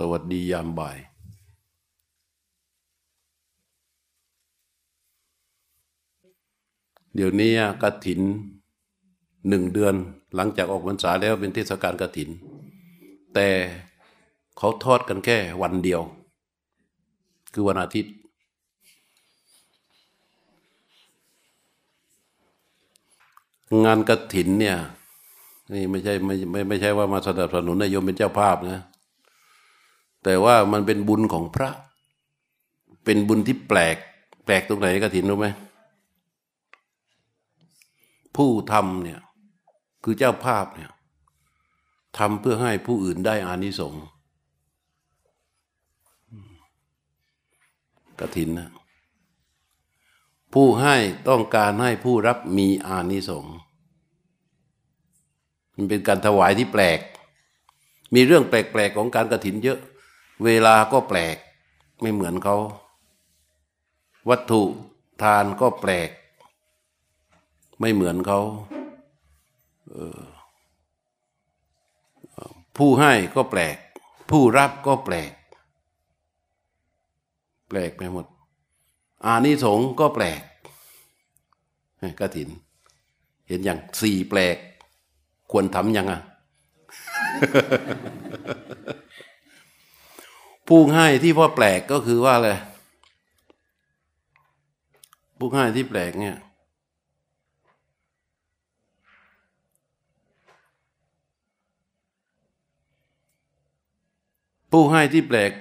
สวัสดียามบ่าย เดี๋ยวนี้กระถินหนึ่งเดือนหลังจากออกพรรษาแล้วเป็นเทศกาลกระถิน แต่เขาทอดกันแค่วันเดียว คือวันอาทิตย์ งานกระถินเนี่ยนี่ไม่ใช่ไม่ไม่ไม่ใช่ว่ามาสนับสนุนนายโยมเป็นเจ้าภาพนะ แต่ว่ามันเป็นบุญของพระ เป็นบุญที่แปลก แปลกตรงไหนกระถินรู้ไหมผู้ทำเนี่ยคือเจ้าภาพเนี่ยทำเพื่อให้ผู้อื่นได้อานิสงส์กระถินนะผู้ให้ต้องการให้ผู้รับมีอานิสงส์มันเป็นการถวายที่แปลก มีเรื่องแปลกๆของการกระถินเยอะ เวลาก็แปลก ไม่เหมือนเขา วัตถุทานก็แปลก ไม่เหมือนเขาผู้ให้ก็แปลก ผู้รับก็แปลก แปลกไปหมด อานิสงส์ก็แปลกกระถิน เห็นอย่างสี่แปลก ควรทำยังอะ ผู้ให้ที่ว่าแปลกก็คือว่าอะไรผู้ให้ที่แปลกเนี่ย ผู้ให้ที่แปลก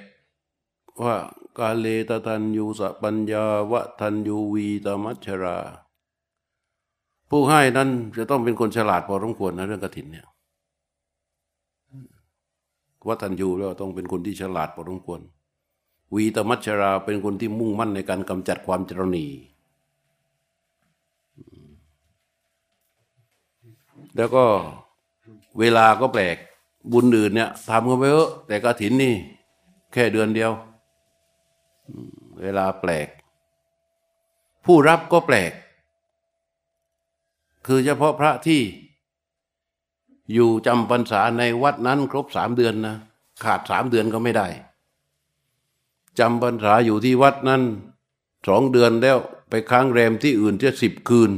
ว่ากาเลตทันยูสปัญญาวะทันยูวีตมัชรา ผู้ให้นั้นจะต้องเป็นคนฉลาดพอสมควรนะเรื่องกฐินเนี่ย วัทันยูแล้วต้องเป็นคนที่ฉลาดพอสมควร วีตมัชราเป็นคนที่มุ่งมั่นในการกำจัดความจรณีแล้วก็เวลาก็แปลกบุญอื่นเนี่ยทำกันไปเถอะแต่กฐินนี่ แค่เดือนเดียว เวลาแปลก ผู้รับก็แปลก คือเฉพาะพระที่ อยู่จำพรรษาในวัดนั้นครบสามเดือนนะขาดสามเดือนก็ไม่ได้จำพรรษาอยู่ที่วัดนั้นสองเดือนแล้วไปค้างแรมที่อื่นจะสิบคืน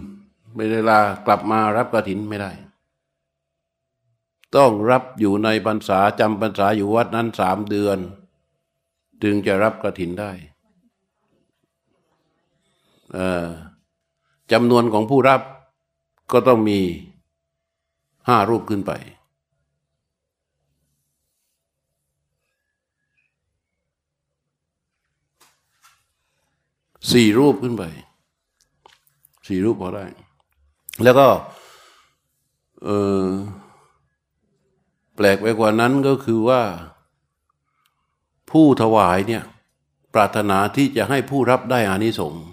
เวลากลับมารับกระถินไม่ได้ ต้องรับอยู่ในพรรษาจำพรรษาอยู่วัดนั้นสามเดือน จึงจะรับกระถินได้จำนวนของผู้รับก็ต้องมี ห้ารูปขึ้นไป สี่รูปขึ้นไป สี่รูปพอได้ แล้วก็เออแปลกไปกว่านั้นก็คือว่า ผู้ถวายเนี่ย ปรารถนาที่จะให้ผู้รับได้อานิสงส์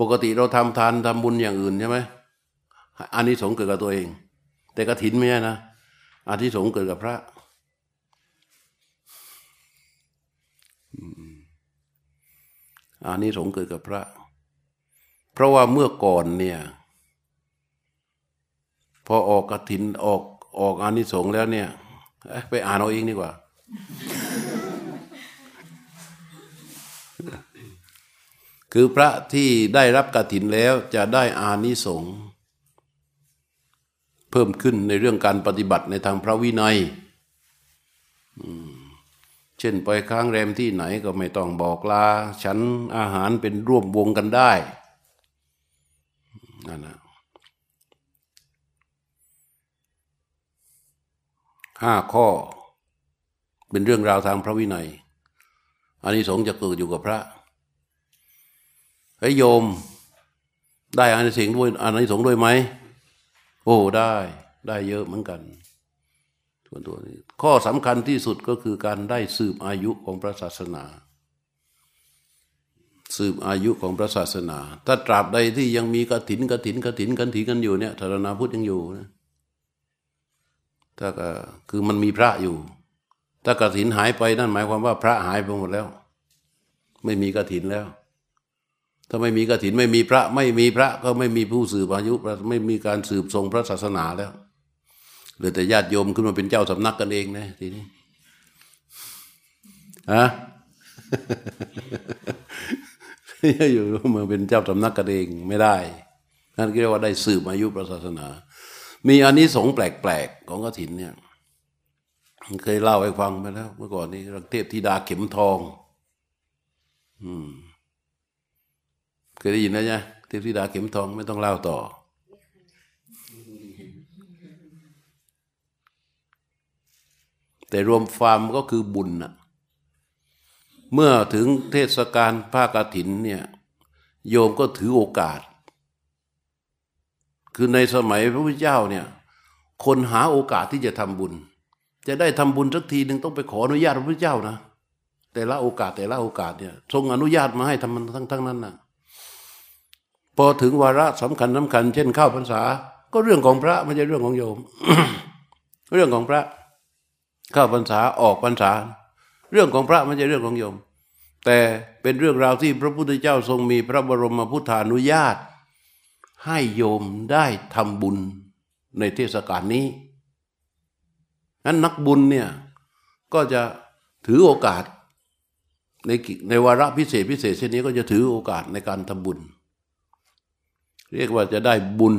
ปกติเราทำทานทำบุญอย่างอื่นใช่ไหม อานิสงส์เกิดกับตัวเอง แต่กระถินไม่ใช่นะอานิสงส์เกิดกับพระอานิสงส์เกิดกับพระ เพราะว่าเมื่อก่อนเนี่ยพอออกกระถินออกออกอานิสงส์แล้วเนี่ยไปอ่านเอาเองดีกว่า คือพระที่ได้รับกฐินแล้วจะได้อานิสงส์ เพิ่มขึ้นในเรื่องการปฏิบัติในทางพระวินัยเช่นไปค้างแรมที่ไหนก็ไม่ต้องบอกลา ฉันอาหารเป็นร่วมวงกันได้นั่นนะห้าข้อ เป็นเรื่องราวทางพระวินัย อันนี้สงจะเกิดอยู่กับพระไอ้โยม ได้อานิสงส์ด้วยอานิสงส์ด้วยไหม โอ้ได้ได้เยอะเหมือนกันส่วนตัวนี้ข้อสำคัญที่สุดก็คือการได้สืบอายุของพระศาสนา สืบอายุของพระศาสนา ถ้าตราบใดที่ยังมีกระถินกระถินกระถินกระถินกันอยู่เนี่ยธารณาพุทธยังอยู่นะถ้าก็คือมันมีพระอยู่ ถ้ากระถินหายไปนั่นหมายความว่าพระหายไปหมดแล้ว ไม่มีกระถินแล้ว ถ้าไม่มีกระถินไม่มีพระไม่มีพระก็ไม่มีผู้สืบอายุไม่มีการสืบทรงพระศาสนาแล้วเหลือแต่ญาติโยมขึ้นมาเป็นเจ้าสำนักกันเองนะทีนี้ฮะอยู่เมืองเป็นเจ้าสำนักกันเองไม่ได้นั่นเรียกว่าได้สืบอายุพระศาสนา มีอันนี้สงแปลกๆของกฐินเนี่ยเคยเล่าให้ฟังไปแล้ว เมื่อก่อนนี้รังเทพธิดาเข็มทอง อืม เคยได้ยินนะจ๊ะเทพธิดาเข็มทองไม่ต้องเล่าต่อ แต่รวมฟาร์มก็คือบุญนะเมื่อถึงเทศกาลภาคกฐินเนี่ย โยมก็ถือโอกาส คือในสมัยพระพุทธเจ้าเนี่ย คนหาโอกาสที่จะทำบุญ จะได้ทำบุญสักทีหนึ่งต้องไปขออนุญาตพระพุทธเจ้านะแต่ละโอกาสแต่ละโอกาสเนี่ยทรงอนุญาตมาให้ทำมันทั้งทั้งนั้นนะ พอถึงวาระสำคัญสำคัญ เช่นเข้าพรรษา ก็เรื่องของพระไม่ใช่เรื่องของโยม เรื่องของพระเข้าพรรษาออกพรรษา เรื่องของพระไม่ใช่เรื่องของโยม แต่เป็นเรื่องราวที่พระพุทธเจ้าทรงมีพระบรมพุทธานุญาต ให้โยมได้ทำบุญในเทศกาลนี้นั้นนักบุญเนี่ยก็จะถือโอกาสในในวาระพิเศษพิเศษเช่นนี้ก็จะถือโอกาสในการทำบุญ เรียกว่าจะได้บุญ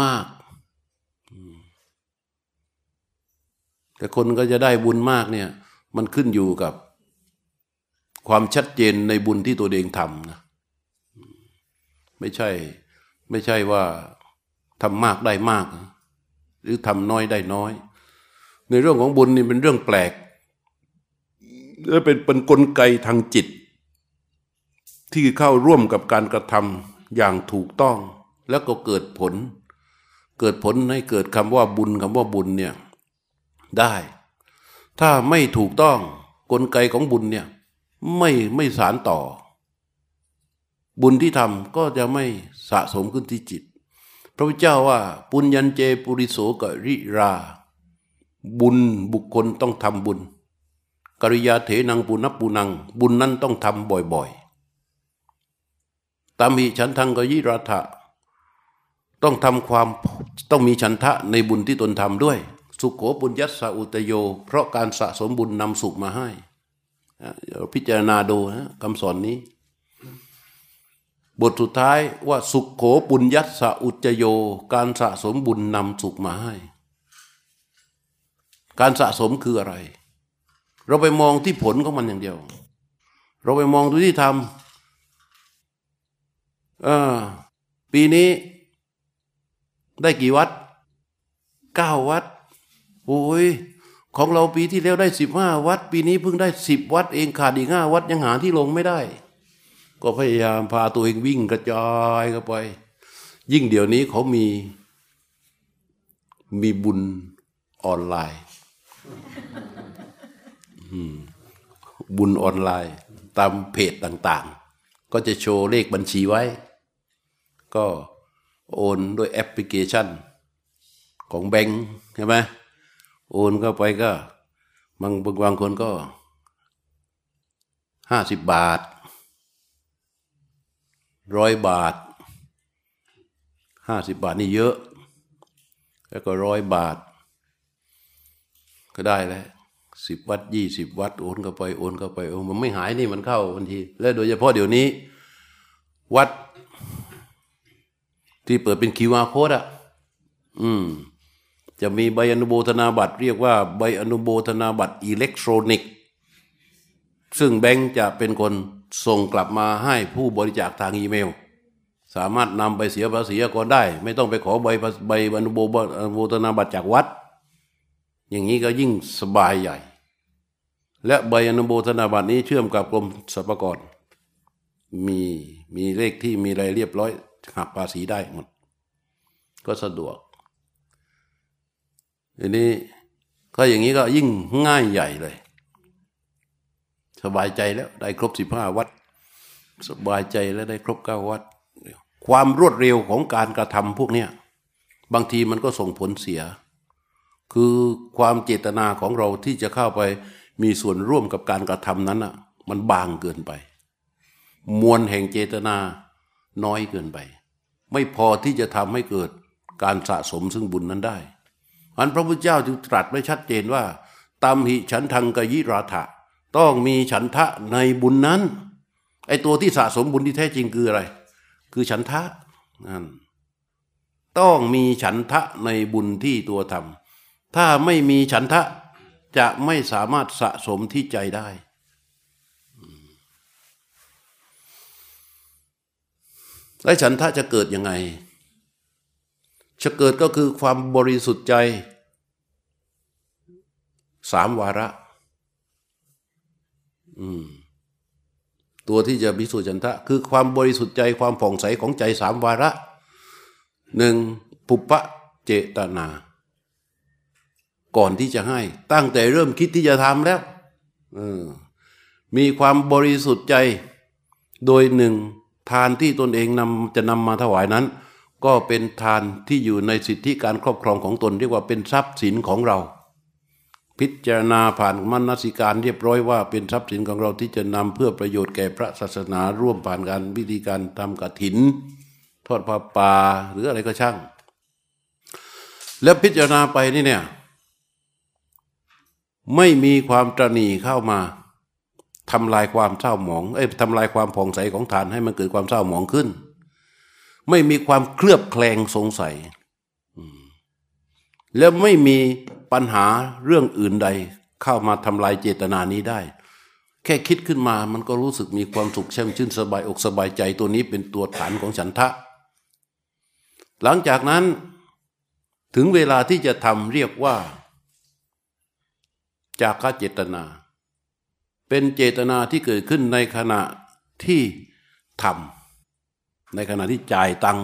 มาก แต่คนก็จะได้บุญมากเนี่ยมันขึ้นอยู่กับ ความชัดเจนในบุญที่ตัวเองทำนะไม่ใช่ไม่ใช่ว่าทำมากได้มาก หรือทำน้อยได้น้อย ในเรื่องของบุญนี่เป็นเรื่องแปลกและเป็นเป็นนกลไกทางจิต ที่เข้าร่วมกับการกระทำ อย่างถูกต้อง แล้วก็เกิดผล เกิดผลให้เกิดคำว่าบุญคำว่าบุญเนี่ยได้ ถ้าไม่ถูกต้องกลไกของบุญเนี่ยไม่ไม่สารต่อ บุญที่ทำก็จะไม่สะสมขึ้นที่จิต พระพุทธเจ้าว่า ปุญญันเจปุริโสกริรา บุญบุคคลต้องทำบุญ กริยาเถนังปุนับปุนัง บุญนั้นต้องทำบ่อยๆ ตามีฉันทังกยิราธะต้องทำความต้องมีฉันทะในบุญที่ตนทำด้วย สุขโขปุญญัสสะอุตโย เพราะการสะสมบุญนำสุขมาให้พิจารณาดูนะคำสอนนี้ บทสุดท้ายว่าสุขโขปุญญัสสะอุจโย การสะสมบุญนำสุขมาให้ การสะสมคืออะไร เราไปมองที่ผลของมันอย่างเดียว เราไปมองดูที่ทำ เออ ปีนี้ ได้กี่วัดเก้าวัดโอ้ยของเราปีที่แล้วได้สิบห้าวัด ปีนี้เพิ่งได้สิบวัด เองขาดอีกห้าวัดยังหาที่ลงไม่ได้ ก็พยายามพาตัวเองวิ่งกระจายเข้าไป ยิ่งเดี๋ยวนี้เขามี มีบุญออนไลน์บุญออนไลน์ ตามเพจต่าง ๆ ก็จะโชว์เลขบัญชีไว้ ก็โอนด้วยแอปพลิเคชันของแบงค์ใช่ไหมโอนเข้าไปก็บางบางคนก็ห้าสิบบาทร้อยบาทห้าสิบบาทนี่เยอะ แล้วก็ร้อยบาท ก็ได้แล้วสิบวัดยี่สิบวัดโอนเข้าไปโอนเข้าไปโอนมันไม่หายนี่มันเข้าทันทีและโดยเฉพาะเดี๋ยวนี้ วัด ที่เปิดเป็นคิวอาร์โค้ดอะ อืม จะมีใบอนุโมทนาบัตร เรียกว่าใบอนุโมทนาบัตรอิเล็กทรอนิกส์ซึ่งแบงค์จะเป็นคนส่งกลับมาให้ผู้บริจาคทางอีเมล สามารถนำไปเสียภาษีก่อนได้ ไม่ต้องไปขอใบใบอนุโมทนาบัตรจากวัด อย่างนี้ก็ยิ่งสบายใหญ่ และใบอนุโมทนาบัตรนี้เชื่อมกับกรมสรรพากรมีมีเลขที่มีอะไรเรียบร้อย หักภาษีได้หมด ก็สะดวกทีนี้ก็อย่างนี้ก็ยิ่งง่ายใหญ่เลย สบายใจแล้วได้ครบสิบห้าวัด สบายใจแล้วได้ครบเก้าวัด ความรวดเร็วของการกระทำพวกเนี้ยบางทีมันก็ส่งผลเสีย คือความเจตนาของเราที่จะเข้าไปมีส่วนร่วมกับการกระทำนั้นอะ มันบางเกินไป มวลแห่งเจตนาน้อยเกินไป ไม่พอที่จะทำให้เกิดการสะสมซึ่งบุญนั้นได้อันพระพุทธเจ้าจึงตรัสไว้ชัดเจนว่าตามหิฉันทังกยิราธะต้องมีฉันทะในบุญนั้น ไอตัวที่สะสมบุญที่แท้จริงคืออะไร คือฉันทะนั่นต้องมีฉันทะในบุญที่ตัวทำถ้าไม่มีฉันทะจะไม่สามารถสะสมที่ใจได้ และฉันทะจะเกิดยังไง จะเกิดก็คือความบริสุทธิ์ใจสามวาระ อืม ตัวที่จะพิสูจน์ฉันทะ คือความบริสุทธิ์ใจความผ่องใสของใจสามวาระหนึ่งปุปะเจตนา ก่อนที่จะให้ ตั้งแต่เริ่มคิดที่จะทำแล้วมีความบริสุทธิ์ใจ โดยหนึ่ง ทานที่ตนเองนำจะนำมาถวายนั้น ก็เป็นทานที่อยู่ในสิทธิการครอบครองของตนเรียกว่าเป็นทรัพย์สินของเรา พิจารณาผ่านมนสิการเรียบร้อยว่าเป็นทรัพย์สินของเราที่จะนำเพื่อประโยชน์แก่พระศาสนาร่วมผ่านการวิธีการทำกฐิน ทอดผ้าป่าหรืออะไรก็ช่าง แล้วพิจารณาไปนี่เนี่ยไม่มีความตรณีเข้ามา ทำลายความเศร้าหมอง เอ้ยทำลายความผ่องใสของฐานให้มันเกิดความเศร้าหมองขึ้น ไม่มีความเคลือบแคลงสงสัย แล้วไม่มีปัญหาเรื่องอื่นใด เข้ามาทำลายเจตนานี้ได้ แค่คิดขึ้นมามันก็รู้สึกมีความสุขแช่มชื่นสบายอกสบายใจตัวนี้เป็นตัวฐานของฉันทะ หลังจากนั้นถึงเวลาที่จะทำเรียกว่าจากขเจตนา เป็นเจตนาที่เกิดขึ้นในขณะที่ทำในขณะที่จ่ายตัง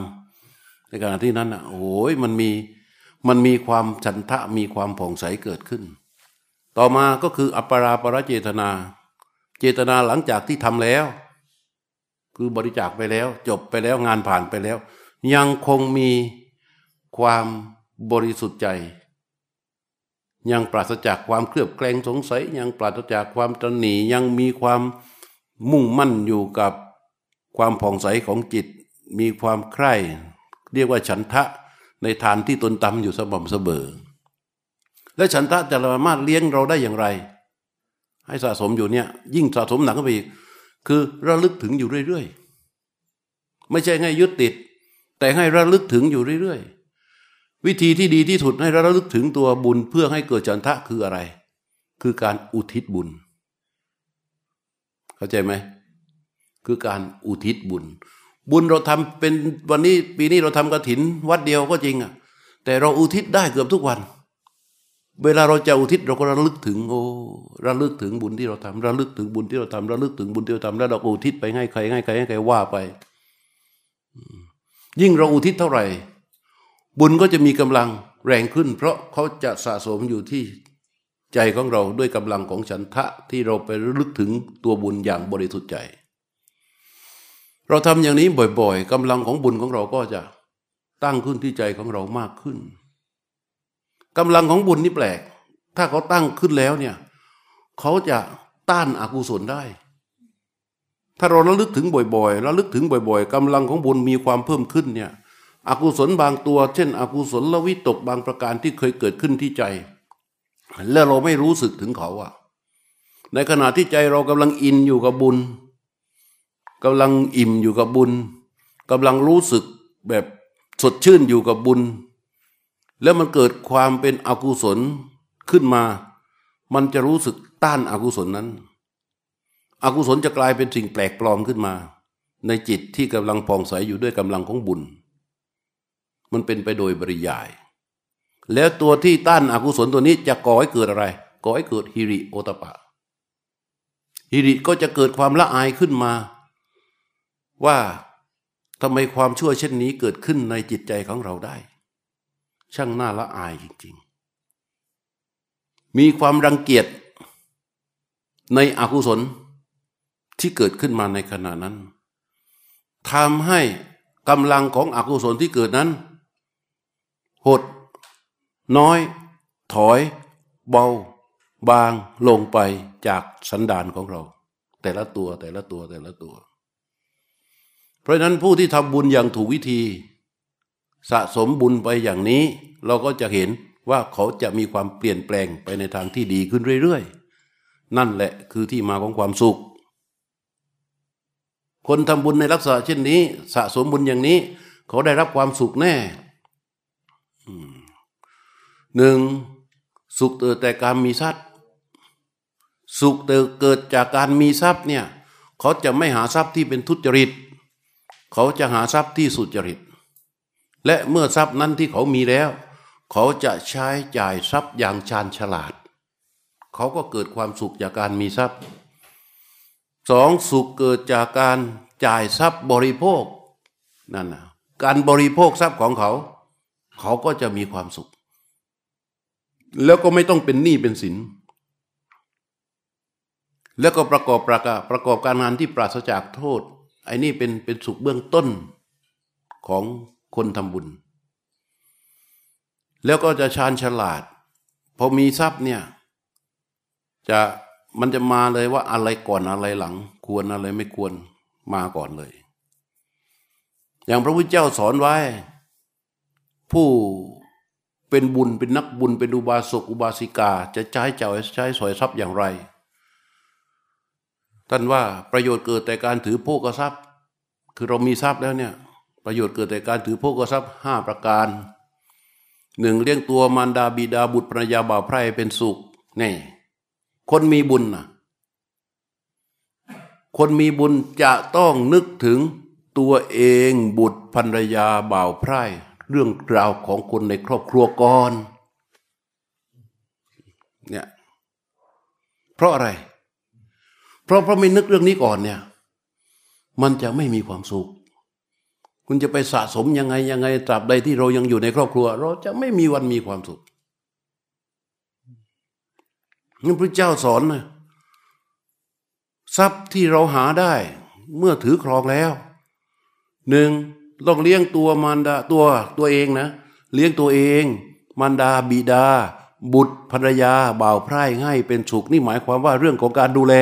ในขณะที่นั้นอะโอ้ยมันมีมันมีความฉันทะมีความผ่องใสเกิดขึ้น ต่อมาก็คืออัปปราปรเจตนา เจตนาหลังจากที่ทำแล้ว คือบริจาคไปแล้ว จบไปแล้วงานผ่านไปแล้ว ยังคงมีความบริสุทธิ์ใจ ยังปราศจากความเครือบแคลงสงสัย ยังปราศจากความตนหนียังมีความมุ่งมั่นอยู่กับความผ่องใสของจิต มีความใคร่ เรียกว่าฉันทะในทานที่ตนตำอยู่สม่ำเสมอ และฉันทะจะสามารถเลี้ยงเราได้อย่างไร ให้สะสมอยู่เนี่ยยิ่งสะสมหนักขึ้นไปอีกคือระลึกถึงอยู่เรื่อยๆ ไม่ใช่ให้ยึดติด แต่ให้ระลึกถึงอยู่เรื่อยๆ วิธีที่ดีที่สุดให้ระลึกถึงตัวบุญเพื่อให้เกิดฉันทะคืออะไร คือการอุทิศบุญ เข้าใจไหมคือการอุทิศบุญ บุญเราทำเป็นวันนี้ปีนี้เราทำกระถิน วัดเดียวก็จริงอะ แต่เราอุทิศได้เกือบทุกวัน เวลาเราจะอุทิศเราก็ระลึกถึง โอ้ระลึกถึงบุญที่เราทำระลึกถึงบุญที่เราทำระลึกถึงบุญที่เราทำแล้วเราอุทิศไปให้ใครให้ใครให้ใครว่าไป ยิ่งเราอุทิศเท่าไหร่ บุญก็จะมีกำลังแรงขึ้น เพราะเขาจะสะสมอยู่ที่ใจของเราด้วยกำลังของฉันทะที่เราไประลึกถึงตัวบุญอย่างบริสุทธิ์ใจ เราทำอย่างนี้บ่อยๆกำลังของบุญของเราก็จะตั้งขึ้นที่ใจของเรามากขึ้นกำลังของบุญนี่แปลก ถ้าเขาตั้งขึ้นแล้วเนี่ยเขาจะต้านอากุศลได้ ถ้าเราระลึกถึงบ่อยๆระลึกถึงบ่อย ๆกำลังของบุญมีความเพิ่มขึ้นเนี่ย อกุศลบางตัว เช่นอกุศลละวิตกบางประการที่เคยเกิดขึ้นที่ใจ แล้วเราไม่รู้สึกถึงเขาอะในขณะที่ใจเรากำลังอินอยู่กับบุญกำลังอิ่มอยู่กับบุญกำลังรู้สึกแบบสดชื่นอยู่กับบุญ แล้วมันเกิดความเป็นอกุศลขึ้นมา มันจะรู้สึกต้านอากุศลนั้น อกุศลจะกลายเป็นสิ่งแปลกปลอมขึ้นมา ในจิตที่กำลังผ่องใสอยู่ด้วยกำลังของบุญ มันเป็นไปโดยบริยาย แล้วตัวที่ต้านอากุศลตัวนี้จะก่อให้เกิดอะไรก่อให้เกิดฮิริโอตปะฮิริก็จะเกิดความละอายขึ้นมา ว่าทำไมความชั่วเช่นนี้เกิดขึ้นในจิตใจของเราได้ ช่างน่าละอายจริง ๆ มีความรังเกียจในอกุศลที่เกิดขึ้นมาในขณะนั้นทำให้กำลังของอกุศลที่เกิดนั้น หด น้อย ถอย เบา บางลงไปจากสันดานของเรา แต่ละตัวแต่ละตัวแต่ละตัว เพราะนั้นผู้ที่ทำบุญอย่างถูกวิธี สะสมบุญไปอย่างนี้ เราก็จะเห็นว่าเขาจะมีความเปลี่ยนแปลงไปในทางที่ดีขึ้นเรื่อยๆ นั่นแหละคือที่มาของความสุข คนทำบุญในลักษณะเช่นนี้ สะสมบุญอย่างนี้ เขาได้รับความสุขแน่ หนึ่งสุขเกิดแต่การมีทรัพย์ สุขเกิดจากการมีทรัพย์เนี่ยเขาจะไม่หาทรัพย์ที่เป็นทุจริต เขาจะหาทรัพย์ที่สุจริต และเมื่อทรัพย์นั้นที่เขามีแล้ว เขาจะใช้จ่ายทรัพย์อย่างชาญฉลาด เขาก็เกิดความสุขจากการมีทรัพย์สองสุขเกิดจากการจ่ายทรัพย์บริโภคนั่นนะการบริโภคทรัพย์ของเขา เขาก็จะมีความสุข แล้วก็ไม่ต้องเป็นหนี้เป็นสิน แล้วก็ประกอบประกาประกอบการงานที่ปราศจากโทษไอ้นี่เป็นเป็นสุขเบื้องต้นของคนทำบุญ แล้วก็จะชาญฉลาดพอมีทรัพย์เนี่ยจะมันจะมาเลยว่าอะไรก่อนอะไรหลัง ควรอะไรไม่ควรมาก่อนเลย อย่างพระพุทธเจ้าสอนไว้ ผู้เป็นบุญเป็นนักบุญเป็นอุบาสกอุบาสิกา จะใช้เจ้าใช้สอยทรัพย์อย่างไร ท่านว่าประโยชน์เกิดแต่การถือโภกทรัพย์ คือเรามีทรัพย์แล้วเนี่ยประโยชน์เกิดแต่การถือโภกทรัพย์ห้าประการหนึ่งเลี้ยงตัวมารดาบิดาบุตรภรรยาบ่าวไพร่เป็นสุขนี่คนมีบุญนะคนมีบุญจะต้องนึกถึงตัวเองบุตรภรรยาบ่าวไพร่ เรื่องราวของคนในครอบครัวก่อนเนี่ยเพราะอะไร เพราะเพราะไม่นึกเรื่องนี้ก่อนเนี่ย มันจะไม่มีความสุข คุณจะไปสะสมยังไงยังไงตราบใดที่เรายังอยู่ในครอบครัว เราจะไม่มีวันมีความสุขนี่พระเจ้าสอนนะทรัพย์ที่เราหาได้ เมื่อถือครองแล้วหนึ่ง ต้องเลี้ยงตัวมารดาตัวตัวเองนะ เลี้ยงตัวเอง มารดาบิดา บุตรภรรยาบ่าวไพร่ให้เป็นสุขนี่หมายความว่าเรื่องของการดูแล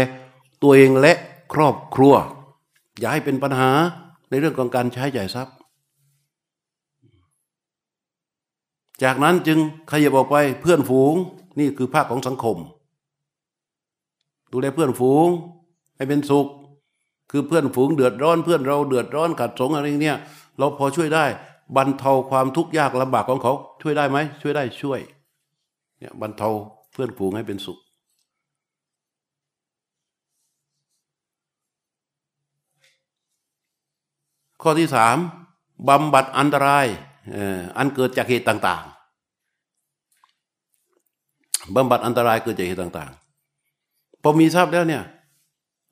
ตัวเองและครอบครัว อย่าให้เป็นปัญหาในเรื่องของการใช้ใจ่ายทรัพย์ จากนั้นจึงขยับออกไปเพื่อนฝูงนี่คือภาคของสังคม ดูแลเพื่อนฝูงให้เป็นสุข คือเพื่อนฝูงเดือดร้อนเพื่อนเราเดือดร้อนขัดสงอะไรเนี่ย เราพอช่วยได้ บรรเทาความทุกข์ยากลำบากของเขา ช่วยได้ไหมช่วยได้ช่วยเนี่ยบรรเทาเพื่อนฝูงให้เป็นสุข ข้อที่สามบำบัดอันตรายอันเกิดจากเหตุต่างๆบำบัดอันตรายเกิดจากเหตุต่างๆพอมีทรัพย์แล้วเนี่ย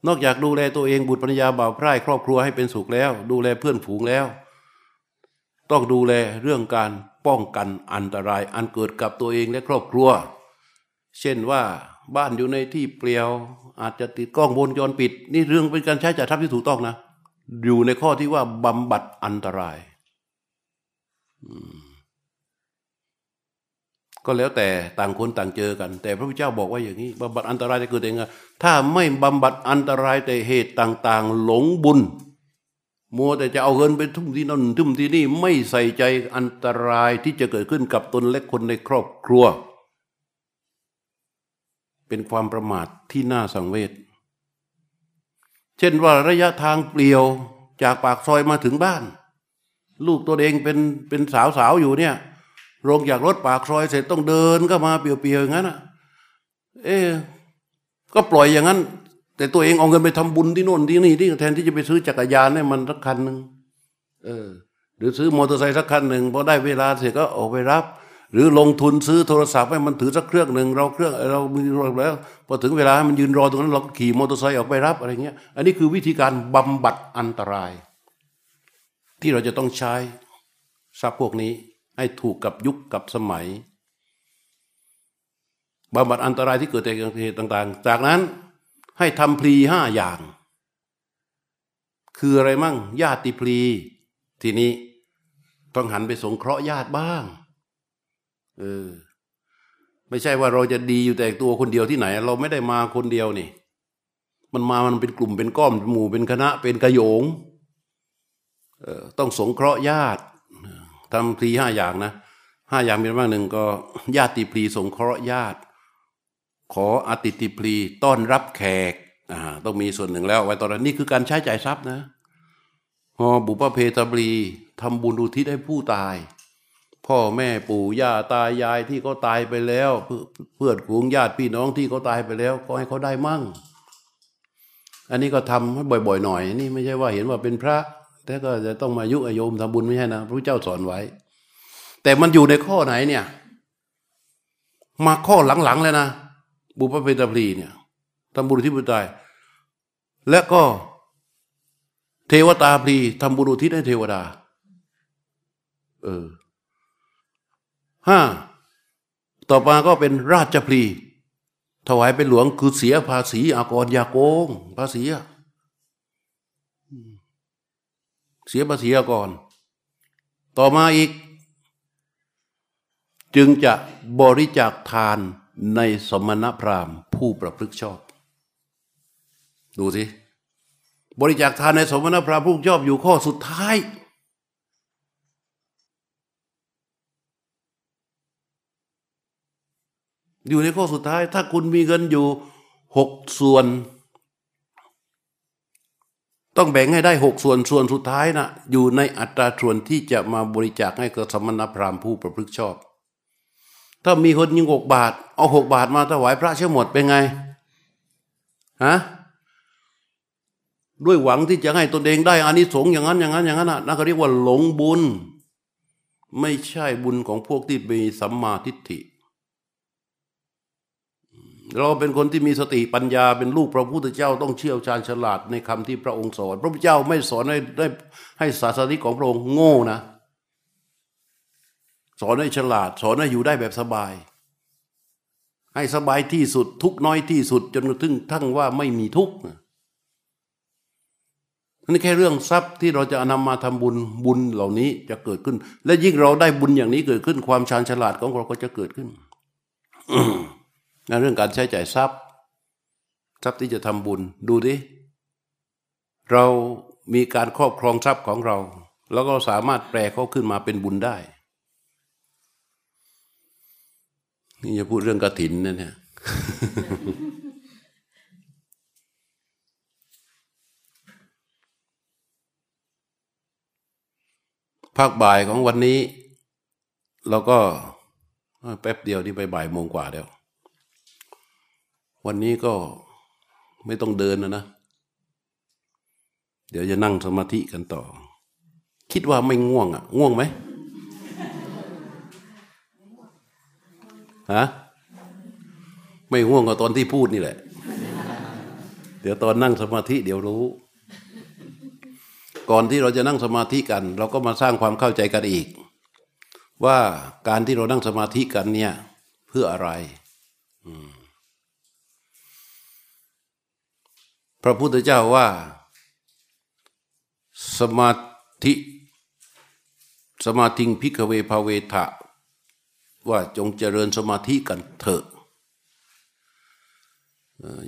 นอกจากดูแลตัวเองบุตรปัญญาบ่าวไพร่ครอบครัวให้เป็นสุขแล้ว ดูแลเพื่อนฝูงแล้ว ต้องดูแลเรื่องการป้องกันอันตรายอันเกิดกับตัวเองและครอบครัว เช่นว่าบ้านอยู่ในที่เปลี่ยว อาจจะติดกล้องวงจรปิด นี่เรื่องเป็นการใช้จ่ายทรัพย์ที่ถูกต้องนะ อยู่ในข้อที่ว่าบำบัดอันตราย ก็แล้วแต่ต่างคนต่างเจอกัน แต่พระพุทธเจ้าบอกว่าอย่างนี้บำบัดอันตรายจะเกิดเองถ้าไม่บำบัดอันตรายแต่เหตุต่าง ๆ หลงบุญ มัวแต่จะเอาเงินไปทุ่มที่นั่นทุ่มที่นี่ไม่ใส่ใจอันตรายที่จะเกิดขึ้นกับตนและคนในครอบครัว เป็นความประมาทที่น่าสังเวชเช่นว่าระยะทางเปลี่ยวจากปากซอยมาถึงบ้าน ลูกตัวเองเป็นเป็นสาวสาวอยู่เนี่ยลงจากรถปากซอยเสร็จต้องเดินก็มาเปลี่ยวๆอย่างนั้นอะ เอ๊ก็ปล่อยอย่างนั้น แต่ตัวเองเอาเงินไปทำบุญที่โน่นที่นี่ที่แทนที่จะไปซื้อจักรยานให้มันสักคันหนึ่งเออ หรือซื้อมอเตอร์ไซค์สักคันหนึ่งพอได้เวลาเสร็จก็ออกไปรับ หรือลงทุนซื้อโทรศัพท์ให้มันถือสักเครื่องหนึ่งเราเครื่องเรามีแล้วพอถึงเวลามันยืนรอตรงนั้นเราก็ขี่มอเตอร์ไซค์ออกไปรับอะไรเงี้ย อันนี้คือวิธีการบำบัดอันตราย ที่เราจะต้องใช้ทรัพย์พวกนี้ให้ถูกกับยุคกับสมัยบำบัดอันตรายที่เกิดจากเหตุต่าง ๆ จากนั้น ให้ทำพลีห้าอย่าง คืออะไรมั่ง ญาติพลี ทีนี้ต้องหันไปสงเคราะห์ญาติบ้าง เออ ไม่ใช่ว่าเราจะดีอยู่แต่ตัวคนเดียวที่ไหน เราไม่ได้มาคนเดียวนี่ มันมามันเป็นกลุ่มเป็นก้อมหมู่เป็นคณะเป็นกระโยง เออต้องสงเคราะห์ญาติทำพลีห้าอย่างนะห้าอย่างเป็นบ้างหนึ่งก็ญาติพลีสงเคราะห์ญาติ ขออติติพลีต้อนรับแขกอ่าต้องมีส่วนหนึ่งแล้วไว้ตอนนั้นนี่คือการใช้จ่ายทรัพย์นะหอบุพเพตบรีทำบุญอุทิศให้ผู้ตาย พ่อแม่ปู่ย่าตายายที่เขาตายไปแล้วเพื่อเพื่อนฝูงญาติพี่น้องที่เขาตายไปแล้ว ก็ให้เขาได้มั่ง อันนี้ก็ทำให้บ่อยๆ หน่อยนี่ไม่ใช่ว่าเห็นว่าเป็นพระ แต่ก็จะต้องมายุอโยมทำบุญไม่ใช่นะพระเจ้าสอนไว้ แต่มันอยู่ในข้อไหนเนี่ย มาข้อหลังๆเลยนะ บุพเพตพลีเนี่ยทำบุญที่ผู้ตาย และก็เทวตาพลีทำบุญอุทิศให้เทวดา เออห้าต่อมาก็เป็นราชพลีถวายเป็นหลวงคือเสียภาษีอากรยาโกง ภาษีเสียภาษีอากร ต่อมาอีก จึงจะบริจาคทาน ในสมณพราหมณ์ผู้ประพฤติชอบ ดูสิบริจาคทานในสมณพราหมณ์ผู้ชอบอยู่ข้อสุดท้าย อยู่ในข้อสุดท้าย ถ้าคุณมีเงินอยู่หกส่วน ต้องแบ่งให้ได้หกส่วนส่วนสุดท้ายนะอยู่ในอัตราส่วนที่จะมาบริจาคให้กับสมณพราหมณ์ผู้ประพฤติชอบ ถ้ามีคนยิงหกบาท เอาหกบาทมาถวายพระเชื่อหมดเป็นไงฮะด้วยหวังที่จะให้ตนเองได้อานิสงส์อย่างนั้นอย่างนั้นอย่างนั้นนะนั่นเขาเรียกว่าหลงบุญ ไม่ใช่บุญของพวกที่มีสัมมาทิฏฐิ เราเป็นคนที่มีสติปัญญาเป็นลูกพระพุทธเจ้าต้องเชี่ยวชาญฉลาดในคำที่พระองค์สอน พระพุทธเจ้าไม่สอนให้ให้ศาสนิกของพระองค์โง่นะ สอนให้ฉลาด สอนให้อยู่ได้แบบสบาย ให้สบายที่สุดทุกน้อยที่สุด จนถึงทั้งว่าไม่มีทุกข์นี่แค่เรื่องทรัพย์ที่เราจะนำมาทำบุญบุญเหล่านี้จะเกิดขึ้น และยิ่งเราได้บุญอย่างนี้เกิดขึ้น ความชาญฉลาดของเราก็จะเกิดขึ้นในเรื่องการใช้จ่ายทรัพย์ ทรัพย์ที่จะทำบุญดูดิเรามีการครอบครองทรัพย์ของเรา แล้วก็สามารถแปลเขาขึ้นมาเป็นบุญได้ นี่จะพูดเรื่องกระถินนะเนี่ยภาคบ่ายของวันนี้ เราก็แป๊บเดียวที่ไปบ่ายโมงกว่าแล้ว วันนี้ก็ไม่ต้องเดินนะนะ เดี๋ยวจะนั่งสมาธิกันต่อ คิดว่าไม่ง่วงอะ ง่วงไหม ฮะไม่ง่วงก็ตอนที่พูดนี่แหละ เดี๋ยวตอนนั่งสมาธิเดี๋ยวรู้ ก่อนที่เราจะนั่งสมาธิกัน เราก็มาสร้างความเข้าใจกันอีก ว่าการที่เรานั่งสมาธิกันเนี่ย เพื่ออะไรพระพุทธเจ้าว่า สมาธิสมาธิงพิกเวภาเวทะ ว่าจงเจริญสมาธิกันเถอะ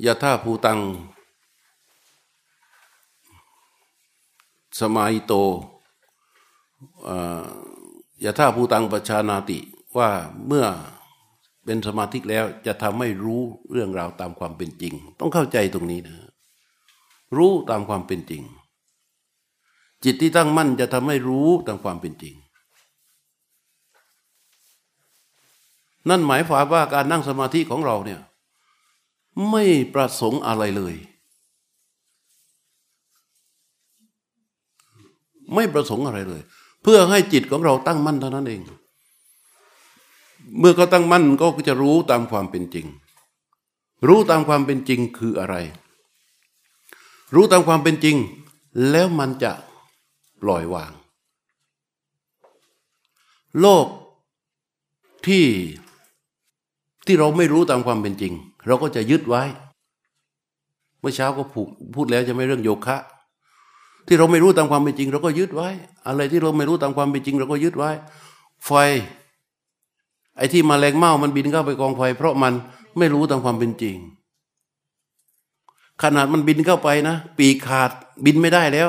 ยะท่าภูตัง สมาอิโตยะท่าภูตังปชานาติว่าเมื่อเป็นสมาธิแล้วจะทำให้รู้เรื่องราวตามความเป็นจริง ต้องเข้าใจตรงนี้นะ รู้ตามความเป็นจริง จิตที่ตั้งมั่นจะทำให้รู้ตามความเป็นจริง นั่นหมายความว่าการนั่งสมาธิของเราเนี่ย ไม่ประสงค์อะไรเลย ไม่ประสงค์อะไรเลย เพื่อให้จิตของเราตั้งมั่นเท่านั้นเอง เมื่อเขาตั้งมั่นก็จะรู้ตามความเป็นจริง รู้ตามความเป็นจริงคืออะไร รู้ตามความเป็นจริง แล้วมันจะปล่อยวาง โลกที่ ที่เราไม่รู้ตามความเป็นจริง เราก็จะยึดไว้ เมื่อเช้าก็ผูกพูดแล้วจะไม่เรื่องโยคะ ที่เราไม่รู้ตามความเป็นจริง เราก็ยึดไว้ อะไรที่เราไม่รู้ตามความเป็นจริง เราก็ยึดไว้ ไฟ ไอ้ที่มาแรงเมามันบินเข้าไปกองไฟ เพราะมันไม่รู้ตามความเป็นจริง ขนาดมันบินเข้าไปนะ ปีกขาดบินไม่ได้แล้ว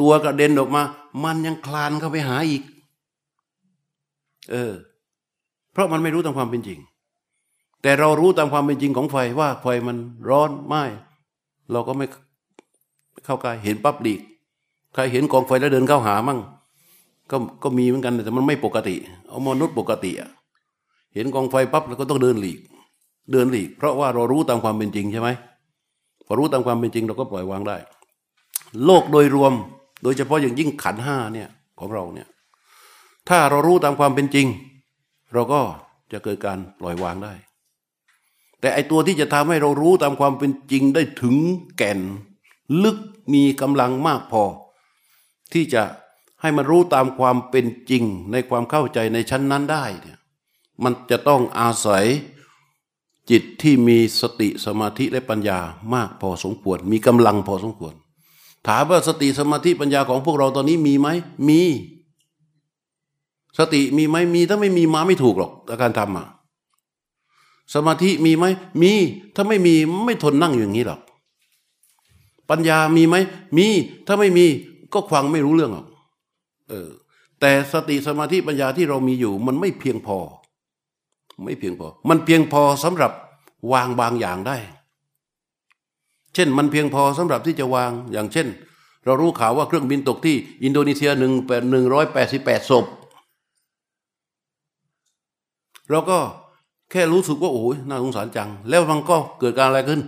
ตัวกระเด็นออกมา มันยังคลานเข้าไปหาอีก เออ เพราะมันไม่รู้ตามความเป็นจริง แต่เรารู้ตามความเป็นจริงของไฟว่าไฟมันร้อนไหมเราก็ไม่เข้าใกล้เห็นปั๊บหลีก ใครเห็นกองไฟแล้วเดินเข้าหามั่งก็ก็มีเหมือนกันแต่มันไม่ปกติ เอามนุษย์ปกติอะเห็นกองไฟปั๊บเราก็ต้องเดินหลีก เดินหลีก เพราะว่าเรารู้ตามความเป็นจริงใช่ไหมพอรู้ตามความเป็นจริงเราก็ปล่อยวางได้ โลกโดยรวม โดยเฉพาะอย่างยิ่งขันห้าเนี่ยของเราเนี่ย ถ้าเรารู้ตามความเป็นจริง เราก็จะเกิดการปล่อยวางได้ แต่ไอตัวที่จะทำให้เรารู้ตามความเป็นจริงได้ถึงแก่น ลึกมีกำลังมากพอ ที่จะให้มันรู้ตามความเป็นจริงในความเข้าใจในชั้นนั้นได้เนี่ยมันจะต้องอาศัยจิตที่มีสติสมาธิและปัญญามากพอสมควร มีกำลังพอสมควร ถามว่าสติสมาธิปัญญาของพวกเราตอนนี้มีไหมมี สติมีไหมมีถ้าไม่มีมาไม่ถูกหรอกการทำอะ สมาธิมีไหมมี ถ้าไม่มีไม่ทนนั่งอย่างนี้หรอกปัญญามีไหมมี ถ้าไม่มีก็ฟังไม่รู้เรื่องหรอกเออ แต่สติสมาธิปัญญาที่เรามีอยู่ มันไม่เพียงพอ ไม่เพียงพอ มันเพียงพอสำหรับวางบางอย่างได้ เช่น มันเพียงพอสำหรับที่จะวางอย่างเช่น เรารู้ข่าวว่าเครื่องบินตกที่ อินโดนีเซียหนึ่งแปดหนึ่งร้อยแปดสิบแปดศพเราก็ แค่รู้สึกว่าโอ้ยน่าสงสารจัง แล้วมันก็เกิดการอะไรขึ้น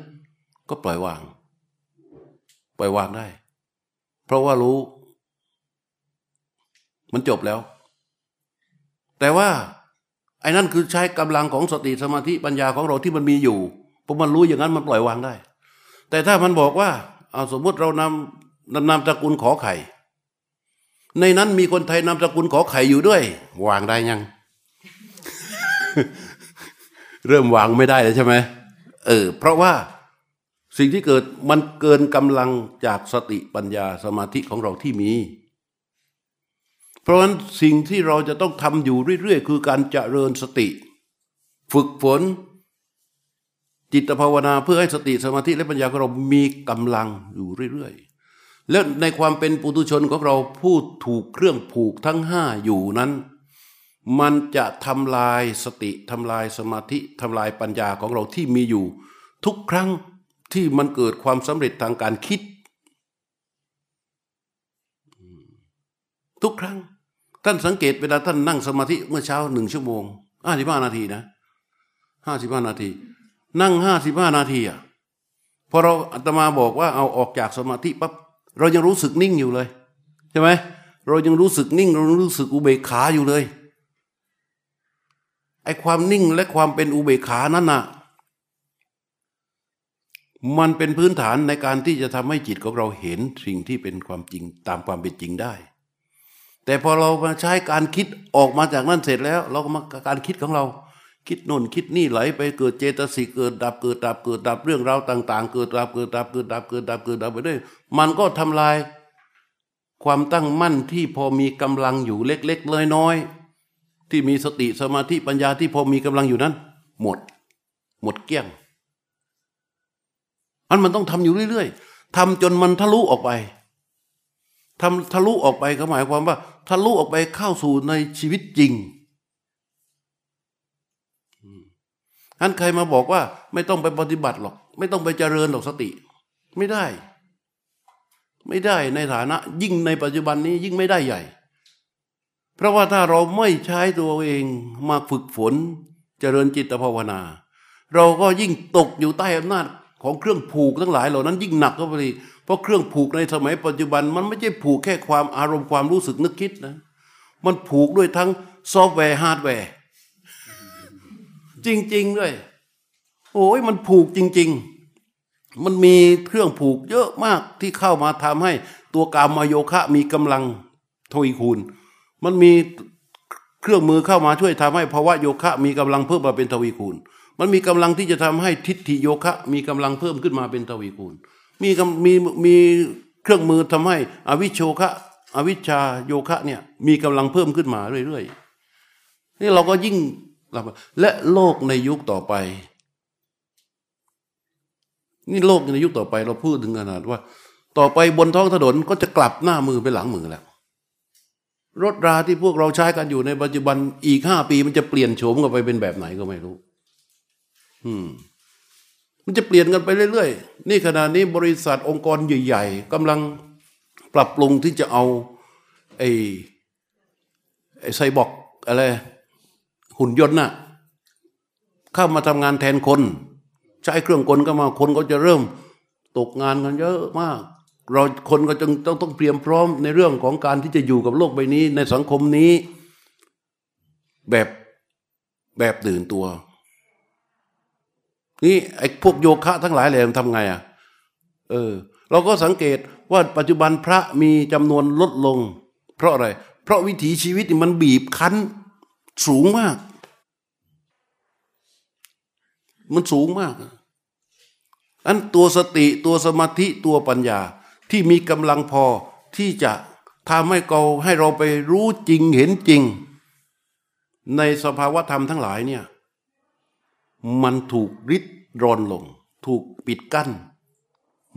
ก็ปล่อยวาง ปล่อยวางได้ เพราะว่ารู้ มันจบแล้ว แต่ว่าไอ้นั่นคือใช้กำลังของสติสมาธิปัญญาของเราที่มันมีอยู่พอมันรู้อย่างนั้นมันปล่อยวางได้ แต่ถ้ามันบอกว่าเอาสมมติเรานำนำนามตระกูลขอไข่ ในนั้นมีคนไทยนามตระกูลขอไข่อยู่ด้วย วางได้ยัง เริ่มวางไม่ได้แล้วใช่ไหมเออ เพราะว่าสิ่งที่เกิดมันเกินกำลังจากสติปัญญาสมาธิของเราที่มี เพราะฉะนั้นสิ่งที่เราจะต้องทำอยู่เรื่อยๆ คือการเจริญสติ ฝึกฝน จิตภาวนาเพื่อให้สติสมาธิและปัญญาของเรามีกำลังอยู่เรื่อยๆ และในความเป็นปุถุชนของเราผู้ถูกเครื่องผูกทั้งห้าอยู่นั้น มันจะทำลายสติทำลายสมาธิทำลายปัญญาของเราที่มีอยู่ ทุกครั้งที่มันเกิดความสำเร็จทางการคิด ทุกครั้ง ท่านสังเกตเวลาท่านนั่งสมาธิเมื่อเช้าหนึ่งชั่วโมงห้าสิบห้านาทีนะห้าสิบห้านาที นั่งห้าสิบห้านาทีอะพอเราอาตมาบอกว่าเอาออกจากสมาธิปั๊บเรายังรู้สึกนิ่งอยู่เลยใช่ไหมเรายังรู้สึกนิ่ง เรารู้สึกอุเบกขาอยู่เลย ไอ้ความนิ่งและความเป็นอุเบกขานั้นน่ะ มันเป็นพื้นฐานในการที่จะทำให้จิตของเราเห็นสิ่งที่เป็นความจริงตามความเป็นจริงได้ แต่พอเรามาใช้การคิดออกมาจากนั้นเสร็จแล้ว เราก็มาการคิดของเรา คิดโน่นคิดนี่ไหลไปเกิดเจตสิกเกิดดับเกิดดับเกิดดับเรื่องราวต่าง ๆ เกิดดับเกิดดับเกิดดับเกิดดับเกิดดับไปด้วยมันก็ทำลายความตั้งมั่นที่พอมีกำลังอยู่เล็ก ๆ น้อยๆ ที่มีสติสมาธิปัญญาที่พอมีกำลังอยู่นั้น หมด หมดเกลี้ยง อันมันต้องทำอยู่เรื่อยๆทำจนมันทะลุออกไปทำทะลุออกไปก็หมายความว่า ทะลุออกไปเข้าสู่ในชีวิตจริงท่านใครมาบอกว่า ไม่ต้องไปปฏิบัติหรอก ไม่ต้องไปเจริญหรอกสติ ไม่ได้ ไม่ได้ในฐานะ ยิ่งในปัจจุบันนี้ยิ่งไม่ได้ใหญ่ เพราะว่าถ้าเราไม่ใช้ตัวเองมาฝึกฝนเจริญจิตภาวนา เราก็ยิ่งตกอยู่ใต้อำนาจของเครื่องผูกทั้งหลายเหล่านั้นยิ่งหนักเข้าไปเพราะเครื่องผูกในสมัยปัจจุบัน มันไม่ใช่ผูกแค่ความอารมณ์ความรู้สึกนึกคิดนะ มันผูกด้วยทั้งซอฟต์แวร์ฮาร์ดแวร์จริง ๆ ด้วย โอ้ยมันผูกจริง ๆ มันมีเครื่องผูกเยอะมากที่เข้ามาทำให้ตัวกามโยคะมีกำลังทวีคูณ มันมีเครื่องมือเข้ามาช่วยทำให้ภาวะโยคะ มีกำลังเพิ่มมาเป็นทวีคูณ มันมีกำลังที่จะทำให้ทิฏฐิโยคะ มีกำลังเพิ่มขึ้นมาเป็นทวีคูณ มีมีมีเครื่องมือทำให้อวิชโชคะ อวิชชาโยคะเนี่ยมีกำลังเพิ่มขึ้นมาเรื่อยๆนี่เราก็ยิ่งและโลกในยุคต่อไป นี่โลกในยุคต่อไปเราพูดถึงขนาดว่า ต่อไปบนท้องถนนก็จะกลับหน้ามือไปหลังมือแล้ว รถราที่พวกเราใช้กันอยู่ในปัจจุบันอีกห้าปีมันจะเปลี่ยนโฉมกันไปเป็นแบบไหนก็ไม่รู้ อืม มันจะเปลี่ยนกันไปเรื่อยๆ นี่ขณะนี้บริษัทองค์กรใหญ่ ๆกำลังปรับปรุงที่จะเอาไอ้ไอ้ไซบอร์กอะไร หุ่นยนต์น่ะเข้ามาทำงานแทนคน ใช้เครื่องกลก็มาคนก็จะเริ่ม ตกงานกันเยอะมาก เราคนก็จึงต้องต้องเตรียมพร้อมในเรื่องของการที่จะอยู่กับโลกใบนี้ในสังคมนี้ แบบแบบตื่นตัว นี่ไอ้พวกโยคะทั้งหลายเลยมันทำไงอะ เออ เราก็สังเกตว่าปัจจุบันพระมีจำนวนลดลง เพราะอะไร เพราะวิถีชีวิตมันบีบคั้น สูงมาก มันสูงมากอันตัวสติตัวสมาธิตัวปัญญา ที่มีกำลังพอที่จะทำให้เราให้เราไปรู้จริงเห็นจริง ในสภาวะธรรมทั้งหลายเนี่ยมันถูกริดรอนลง ถูกปิดกั้น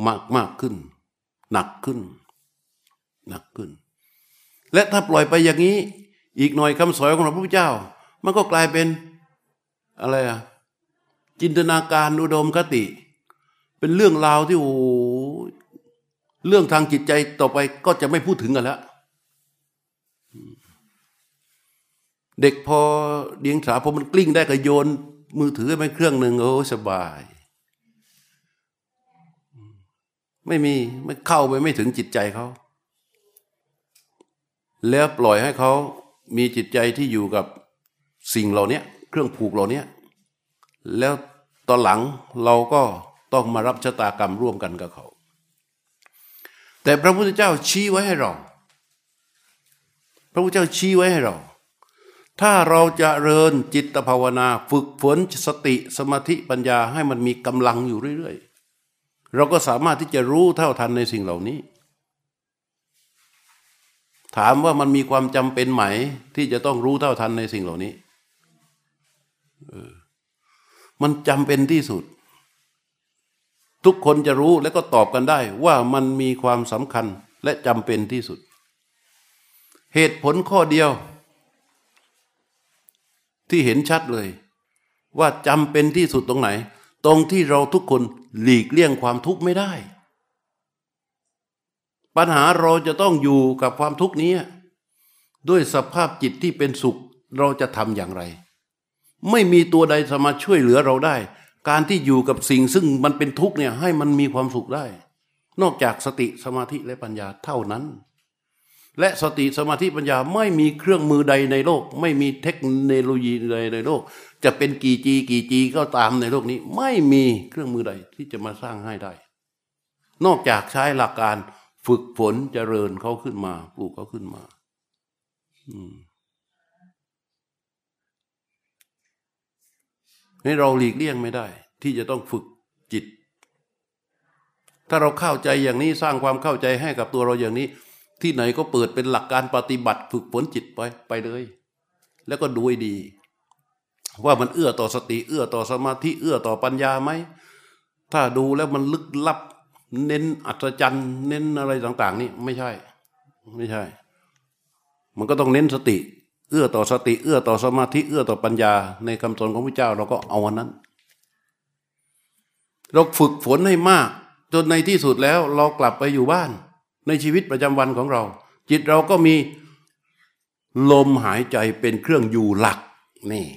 มากมากขึ้น หนักขึ้น หนักขึ้น และถ้าปล่อยไปอย่างนี้ อีกหน่อยคำสอนของพระพุทธเจ้า มันก็กลายเป็นอะไรอะจินตนาการอุดมคติ เป็นเรื่องราวที่โอ้ เรื่องทางจิตใจต่อไปก็จะไม่พูดถึงกันแล้ว เด็กพอเดียงสาพอมันกลิ้งได้ก็โยน มือถือไปเครื่องหนึ่งโอ้สบาย ไม่มีไม่เข้าไปไม่ถึงจิตใจเขาแล้วปล่อยให้เขามีจิตใจที่อยู่กับสิ่งเหล่านี้เครื่องผูกเหล่านี้แล้วตอนหลังเราก็ต้องมารับชะตากรรมร่วมกันกับเขา แต่พระพุทธเจ้าชี้ไว้ให้เรา พระพุทธเจ้าชี้ไว้ให้เรา ถ้าเราจะเริญจิตภาวนาฝึกฝนสติสมาธิปัญญาให้มันมีกำลังอยู่เรื่อยๆ เราก็สามารถที่จะรู้เท่าทันในสิ่งเหล่านี้ ถามว่ามันมีความจำเป็นไหม ที่จะต้องรู้เท่าทันในสิ่งเหล่านี้ มันจำเป็นที่สุด ทุกคนจะรู้และก็ตอบกันได้ว่ามันมีความสำคัญและจำเป็นที่สุด เหตุผลข้อเดียว ที่เห็นชัดเลย ว่าจำเป็นที่สุดตรงไหน ตรงที่เราทุกคนหลีกเลี่ยงความทุกข์ไม่ได้ ปัญหาเราจะต้องอยู่กับความทุกข์นี้ ด้วยสภาพจิตที่เป็นสุขเราจะทำอย่างไร ไม่มีตัวใดสามารถช่วยเหลือเราได้ การที่อยู่กับสิ่งซึ่งมันเป็นทุกข์เนี่ยให้มันมีความสุขได้ นอกจากสติสมาธิและปัญญาเท่านั้น และสติสมาธิปัญญาไม่มีเครื่องมือใดในโลก ไม่มีเทคโนโลยีใดในโลก จะเป็นกี่จีกี่จีก็ตามในโลกนี้ ไม่มีเครื่องมือใดที่จะมาสร้างให้ได้ นอกจากใช้หลักการฝึกฝนเจริญเขาขึ้นมาปลูกเขาขึ้นมา อืม ให้เราหลีกเลี่ยงไม่ได้ ที่จะต้องฝึกจิต ถ้าเราเข้าใจอย่างนี้สร้างความเข้าใจให้กับตัวเราอย่างนี้ ที่ไหนก็เปิดเป็นหลักการปฏิบัติฝึกฝนจิตไปไปเลย แล้วก็ดูดี ว่ามันเอื้อต่อสติเอื้อต่อสมาธิเอื้อต่อปัญญาไหมถ้าดูแล้วมันลึกลับ เน้นอัศจรรย์ เน้นอะไรต่าง ๆ นี่ไม่ใช่ ไม่ใช่ มันก็ต้องเน้นสติ เอื้อต่อสติ เอื้อต่อสมาธิ เอื้อต่อปัญญา ในคำสอนของพระเจ้าเราก็เอาวันนั้น เราฝึกฝนให้มาก จนในที่สุดแล้วเรากลับไปอยู่บ้าน ในชีวิตประจำวันของเรา จิตเราก็มีลมหายใจเป็นเครื่องอยู่หลักนี่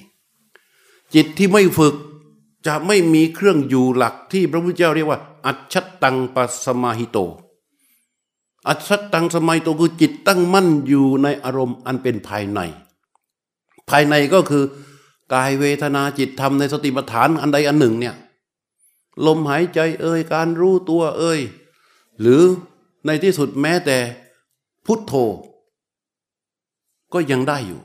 จิตที่ไม่ฝึกจะไม่มีเครื่องอยู่หลักที่พระพุทธเจ้าเรียกว่า อัจฉตังปัสมาหิโต อัศตังสมัยตัวคือจิตตั้งมั่นอยู่ในอารมณ์อันเป็นภายใน ภายในก็คือกายเวทนาจิตธรรมในสติปัฏฐานอันใดอันหนึ่งเนี่ยลมหายใจเอ่ยการรู้ตัวเอ่ยหรือในที่สุดแม้แต่พุทโธ ก็ยังได้อยู่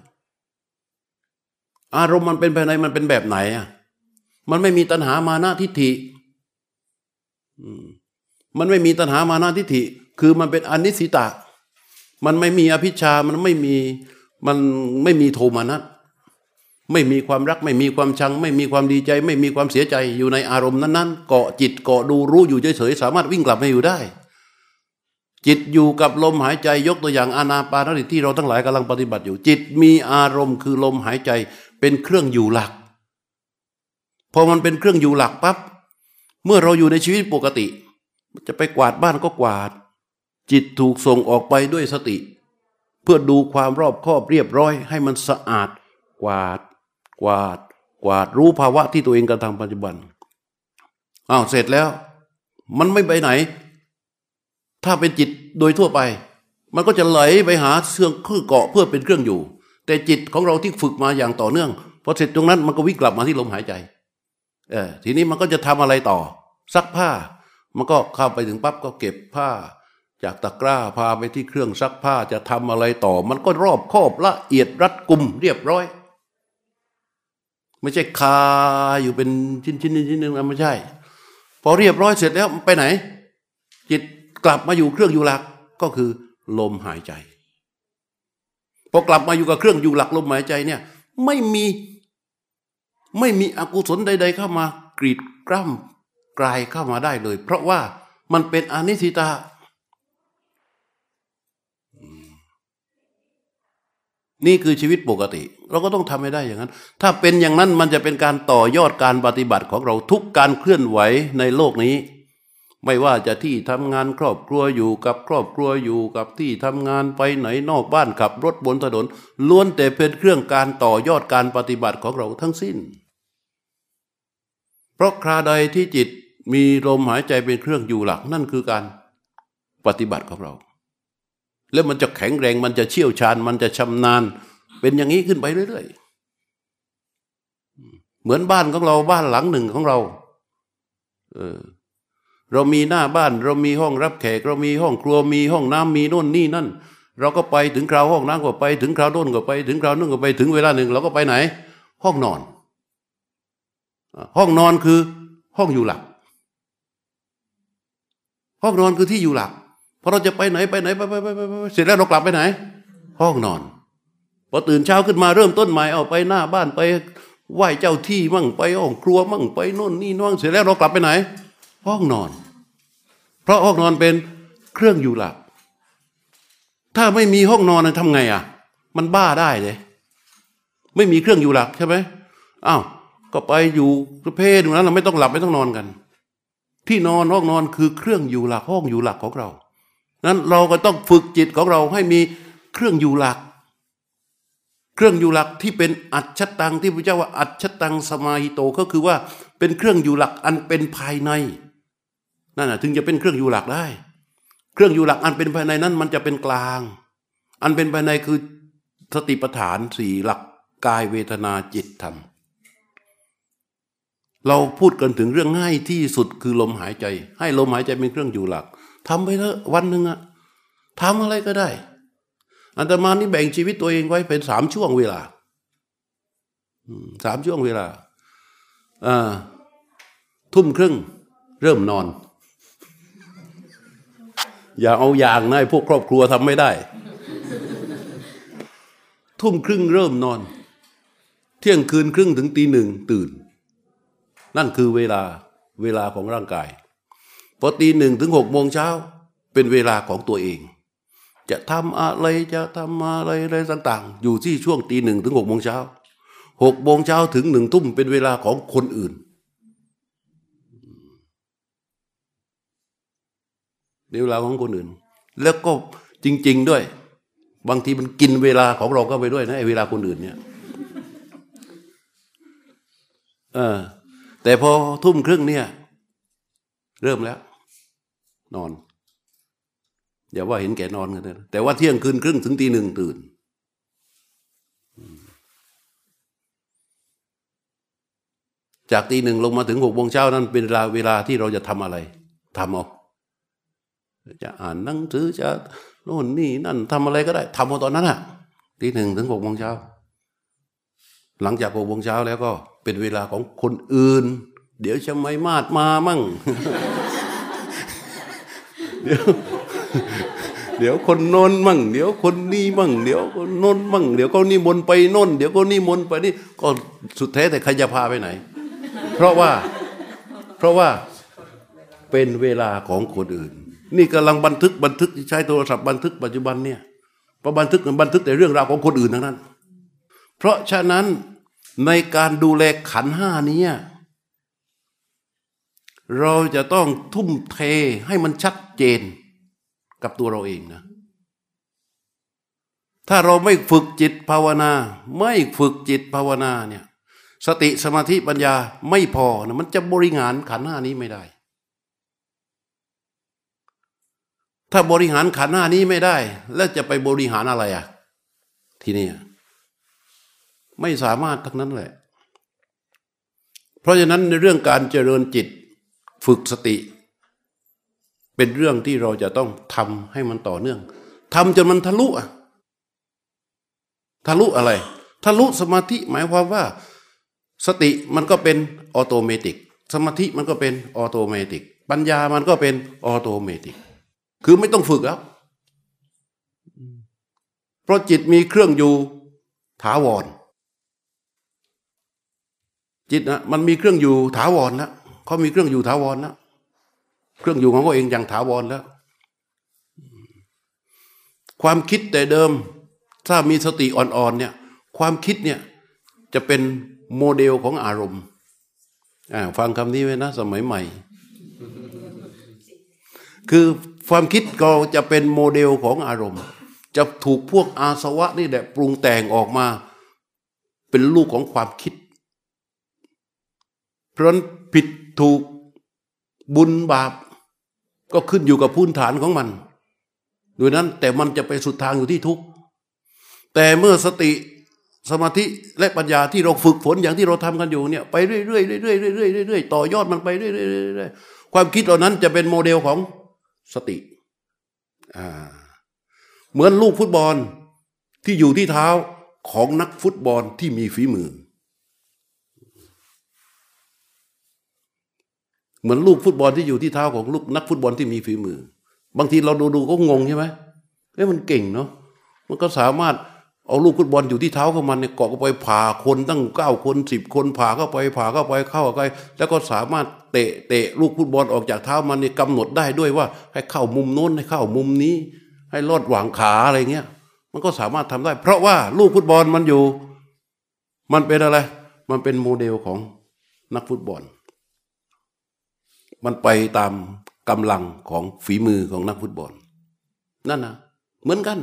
อารมณ์มันเป็นภายในมันเป็นแบบไหนอะมันไม่มีตัณหามานะทิฏฐิมันไม่มีตัณหามานะทิฏฐิ คือมันเป็นอนิสิตะ มันไม่มีอภิชามันไม่มีมันไม่มีโทมานะไม่มีความรักไม่มีความชัง ไม่มีความดีใจ ไม่มีความเสียใจอยู่ในอารมณ์นั้นๆเกาะจิตเกาะดูรู้อยู่เฉยๆสามารถวิ่งกลับมาอยู่ได้ จิตอยู่กับลมหายใจยกตัวอย่างอานาปานสติที่เราทั้งหลายกำลังปฏิบัติอยู่ จิตมีอารมณ์คือลมหายใจเป็นเครื่องอยู่หลักพพอมันเป็นเครื่องอยู่หลักปั๊บเมื่อเราอยู่ในชีวิตปกติ จะไปกวาดบ้านก็กวาด จิตถูกส่งออกไปด้วยสติ เพื่อดูความรอบคอบเรียบร้อย ให้มันสะอาด กวาด กวาด กวาดรู้ภาวะที่ตัวเองกระทำปัจจุบันอ้าวเสร็จแล้ว มันไม่ไปไหน ถ้าเป็นจิตโดยทั่วไป มันก็จะไหลไปหาเสื่องคือเกาะเพื่อเป็นเครื่องอยู่ แต่จิตของเราที่ฝึกมาอย่างต่อเนื่องพอเสร็จตรงนั้นมันก็วิ่งกลับมาที่ลมหายใจเออทีนี้มันก็จะทำอะไรต่อ ซักผ้า มันก็เข้าไปถึงปั๊บก็เก็บผ้า จากตะกร้าพาไปที่เครื่องซักผ้าจะทำอะไรต่อ มันก็รอบคอบละเอียดรัดกุมเรียบร้อย ไม่ใช่คาอยู่เป็นชิ้นชิ้นชิ้นหนึ่งนะไม่ใช่ พอเรียบร้อยเสร็จแล้วไปไหน จิตกลับมาอยู่เครื่องอยู่หลักก็คือ ลมหายใจพอกลับมาอยู่กับเครื่องอยู่หลักลมหายใจเนี่ย ไม่มีไม่มีอกุศลใด ๆ เข้ามากรีดกล้ำกลายเข้ามาได้เลย เพราะว่ามันเป็นอนิสิตา นี่คือชีวิตปกติ เราก็ต้องทำให้ได้อย่างนั้น ถ้าเป็นอย่างนั้นมันจะเป็นการต่อยอดการปฏิบัติของเราทุกการเคลื่อนไหวในโลกนี้ ไม่ว่าจะที่ทำงานครอบครัวอยู่กับครอบครัวอยู่กับที่ทำงานไปไหนนอกบ้านขับรถบนถนนล้วนแต่เป็นเครื่องการต่อยอดการปฏิบัติของเราทั้งสิ้น เพราะคราใดที่จิตมีลมหายใจเป็นเครื่องอยู่หลักนั่นคือการปฏิบัติของเรา แล้วมันจะแข็งแรงมันจะเชี่ยวชาญ มันจะชำนาญ เป็นอย่างนี้ขึ้นไปเรื่อยๆเหมือนบ้านของเราบ้านหลังหนึ่งของเรา เออ เรามีหน้าบ้าน เรามีห้องรับแขก เรามีห้องครัวมีห้องน้ำมีโน่นนี่นั่น เราก็ไปถึงคราวห้องน้ำก็ไปถึงคราวโน่นก็ไปถึงคราวนู่นก็ไปถึงเวลาหนึ่ง เราก็ไปไหน ห้องนอน ห้องนอนคือห้องอยู่หลัก ห้องนอนคือที่อยู่หลัก พอเราจะไปไหนไปไหนไปไปไปไปเสร็จแล้วเรากลับไปไหน ห้องนอนพอตื่นเช้าขึ้นมาเริ่มต้นใหม่เอาไปหน้าบ้านไปไหว้เจ้าที่มั่งไปห้องครัวมั่งไปโน่นนี่นั่งเสร็จแล้วเรากลับไปไหน ห้องนอน เพราะห้องนอนเป็นเครื่องอยู่หลัก ถ้าไม่มีห้องนอนทำไงอะ มันบ้าได้เลยไม่มีเครื่องอยู่หลักใช่ไหมอ้าวก็ไปอยู่ประเภทนั้นเราไม่ต้องหลับไม่ต้องนอนกัน ที่นอนห้องนอนคือเครื่องอยู่หลักห้องอยู่หลักของเรา นั้นเราก็ต้องฝึกจิตของเราให้มีเครื่องอยู่หลัก เครื่องอยู่หลักที่เป็นอัจฉตังที่พระเจ้าว่าอัจฉตังสมาหิโตก็คือว่าเป็นเครื่องอยู่หลักอันเป็นภายในนั่นแหะถึงจะเป็นเครื่องอยู่หลักได้ เครื่องอยู่หลักอันเป็นภายในนั้นมันจะเป็นกลาง อันเป็นภายในคือสติปัฏฐานสี่หลักกายเวทนาจิตธรรม เราพูดกันถึงเรื่องง่ายที่สุดคือลมหายใจ ให้ลมหายใจเป็นเครื่องอยู่หลัก ทำไปเถอะวันหนึ่งอะทำอะไรก็ได้ อันตมานี่แบ่งชีวิตตัวเองไว้เป็นสามช่วงเวลาสามช่วงเวลาทุ่มครึ่ง เริ่มนอน อย่าเอาอย่างนะพวกครอบครัวทำไม่ได้ ทุ่มครึ่งเริ่มนอน เที่ยงคืนครึ่งถึงตีหนึ่งตื่น นั่นคือเวลาเวลาของร่างกาย อตีหนึ่งถึงหกโมงเช้าเป็นเวลาของตัวเอง จะทำอะไรจะทำอะไรอะไรต่าง ๆ อยู่ที่ช่วงตีหนึ่งถึงหกโมงเช้าหกโมงเช้าถึงหนึ่งทุ่มเป็นเวลาของคนอื่น เวลาของคนอื่น แล้วก็จริง ๆ ด้วย บางทีมันกินเวลาของเราก็ไปด้วยนะไอ้เวลาคนอื่นเนี่ยเออแต่พอทุ่มครึ่งเนี่ย เริ่มแล้ว นอน อย่าว่าเห็นแก่นอนกันนะแต่ว่าเที่ยงคืนครึ่งถึงตีหนึ่งตื่น จากตีหนึ่งลงมาถึงหกโมงเช้านั้นเป็นเวลาเวลาที่เราจะทำอะไรทำเอาจะอ่านหนังสือจะโน่นนี่นั่นทำอะไรก็ได้ทำเอาตอนนั้นอะตีหนึ่งถึงหกโมงเช้าหลังจากหกโมงเช้าแล้วก็เป็นเวลาของคนอื่น เดี๋ยวจะไม่มาดมามั่ง เดี๋ยวเดี๋ยวคนนอนมั่ง เดี๋ยวคนนี้มั่ง เดี๋ยวคนนอนมั่ง เดี๋ยวก็นิมนไปนนเดี๋ยวก็นิมนไปนี่ก็สุดแท้แต่ใครจะพาไปไหน เพราะว่าเพราะว่าเป็นเวลาของคนอื่น นี่กำลังบันทึกบันทึกใช้โทรศัพท์บันทึกปัจจุบันเนี่ยพอบันทึกบันทึกแต่เรื่องราวของคนอื่นทั้งนั้น เพราะฉะนั้นในการดูแลขันห้านี้เราจะต้องทุ่มเทให้มันชัด เจนกับตัวเราเองนะ ถ้าเราไม่ฝึกจิตภาวนา ไม่ฝึกจิตภาวนาเนี่ยสติสมาธิปัญญาไม่พอนะมันจะบริหารขันห้านี้ไม่ได้ ถ้าบริหารขันห้านี้ไม่ได้ แล้วจะไปบริหารอะไรอะทีนี้ไม่สามารถทั้งนั้นแหละ เพราะฉะนั้นในเรื่องการเจริญจิต ฝึกสติ เป็นเรื่องที่เราจะต้องทำให้มันต่อเนื่องทำจนมันทะลุอะทะลุอะไร ทะลุสมาธิหมายความว่า สติมันก็เป็นออโตเมติก สมาธิมันก็เป็น automatic ปัญญามันก็เป็น automatic คือไม่ต้องฝึกแล้ว เพราะจิตมีเครื่องอยู่ถาวร จิตนะมันมีเครื่องอยู่ถาวรแล้วเขามีเครื่องอยู่ถาวรแล้ว เครื่องอยู่ของเขาเองอย่างถาวรแล้ว ความคิดแต่เดิม ถ้ามีสติอ่อนๆเนี่ย ความคิดเนี่ยจะเป็นโมเดลของอารมณ์ฟังคำนี้ไว้นะ สมัยใหม่ คือความคิดก็จะเป็นโมเดลของอารมณ์ จะถูกพวกอาสวะนี่แหละปรุงแต่งออกมา เป็นลูกของความคิด เพราะนั้นผิดถูกบุญบาป ก็ขึ้นอยู่กับพื้นฐานของมันดูนั้นแต่มันจะไปสุดทางอยู่ที่ทุกข์แต่เมื่อสติสมาธิและปัญญาที่เราฝึกฝนอย่างที่เราทำกันอยู่เนี่ยไปเรื่อยๆเรื่อยๆเรื่อยๆเรื่อยๆต่อยอดมันไปเรื่อยๆความคิดเหล่านั้นจะเป็นโมเดลของสติอ่าเหมือนลูกฟุตบอลที่อยู่ที่เท้าของนักฟุตบอลที่มีฝีมือ เหมือนลูกฟุตบอลที่อยู่ที่เท้าของลูกนักฟุตบอลที่มีฝีมือ บางทีเราดูดูก็งงใช่ไหมเอ้มันเก่งเนาะมันก็สามารถเอาลูกฟุตบอลอยู่ที่เท้าของมันเนี่ยเกาะเข้าไปผ่าคนตั้งเก้าคนสิบคนผ่าเข้าไปผ่าเข้าไปเข้าไปแล้วก็สามารถเตะเตะลูกฟุตบอลออกจากเท้ามันเนี่ยกำหนดได้ด้วยว่า ให้เข้ามุมโน้นให้เข้ามุมนี้ ให้ลอดหว่างขาอะไรเงี้ยมันก็สามารถทำได้ เพราะว่าลูกฟุตบอลมันอยู่ มันเป็นอะไร มันเป็นโมเดลของนักฟุตบอล มันไปตามกำลังของฝีมือของนักฟุตบอล นั่นนะเหมือนกัน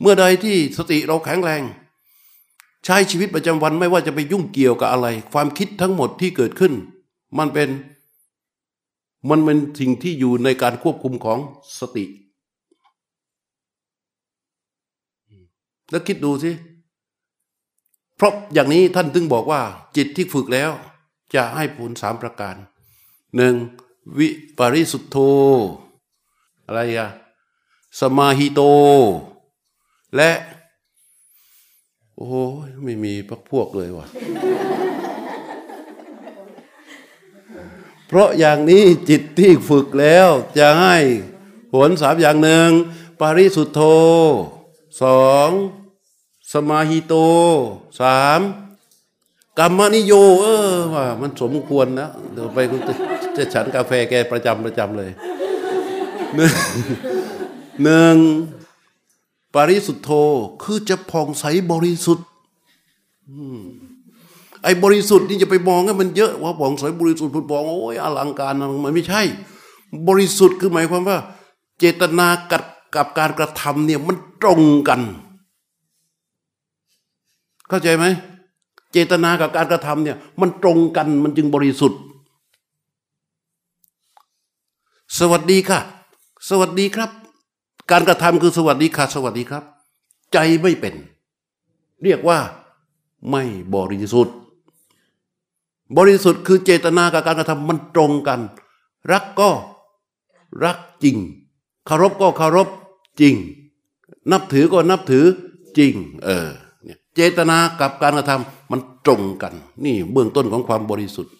เมื่อใดที่สติเราแข็งแรง ใช้ชีวิตประจำวันไม่ว่าจะไปยุ่งเกี่ยวกับอะไร ความคิดทั้งหมดที่เกิดขึ้น มันเป็นมันเป็นสิ่งที่อยู่ในการควบคุมของสติ แล้วคิดดูสิเพราะอย่างนี้ท่านถึงบอกว่า จิตที่ฝึกแล้ว จะให้ผลสามประการ หนึ่งวิปริสุทธโธ อะไรอะสมาหิโต และ โอ้ยไม่มีพักพวกเลยวะเพราะอย่างนี้จิตที่ฝึกแล้ว จะให้ผลสามอย่างหนึ่งปริสุทธโธสองสมาหิโตสามกรรมนิโย เออว่ามันสมควรนะ เดี๋ยวไป จะฉันกาแฟแกประจำประจำเลยหนึ่งปริสุทธโธคือจะผ่องใสบริสุทธิ์ไอ้บริสุทธิ์นี่จะไปมองให้มันเยอะว่าผ่องใสบริสุทธิ์พูดบอกโอ้ยอลังการมันไม่ใช่ บริสุทธิ์คือหมายความว่า เจตนากับกับการกระทำเนี่ยมันตรงกัน เข้าใจไหมเจตนากับการกระทำเนี่ย มันตรงกันมันจึงบริสุทธิ์ สวัสดีค่ะ สวัสดีครับ การกระทำคือสวัสดีค่ะ สวัสดีครับ ใจไม่เป็น เรียกว่าไม่บริสุทธิ์ บริสุทธิ์คือเจตนากับการกระทำมันตรงกัน รักก็รักจริงคารพก็คารพจริง นับถือก็นับถือจริง เออเจตนากับการกระทำมันตรงกัน นี่เบื้องต้นของความบริสุทธิ์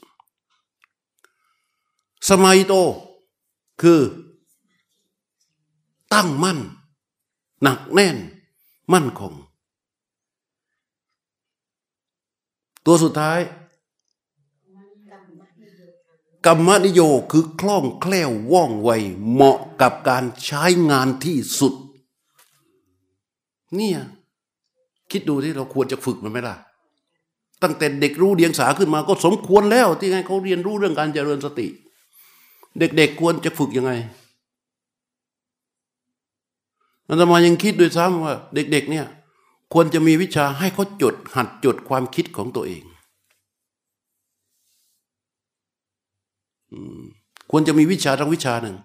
สมัยโต คือ ตั้งมั่น หนักแน่น มั่นคง ตัวสุดท้ายกรรมนิโยคือคล่องแคล่วว่องไวเหมาะกับการใช้งานที่สุด เนี่ย คิดดูที่เราควรจะฝึกมันไหมล่ะ ตั้งแต่เด็กรู้เดียงสาขึ้นมาก็สมควรแล้ว ที่ให้เขาเรียนรู้เรื่องการเจริญสติ เด็กๆควรจะฝึกยังไงอาตมายังคิดด้วยซ้ำว่า เด็ก ๆ เนี่ย ควรจะมีวิชาให้เขาจด หัดจดความคิดของตัวเองควรจะมีวิชาทั้งวิชาหนึ่ง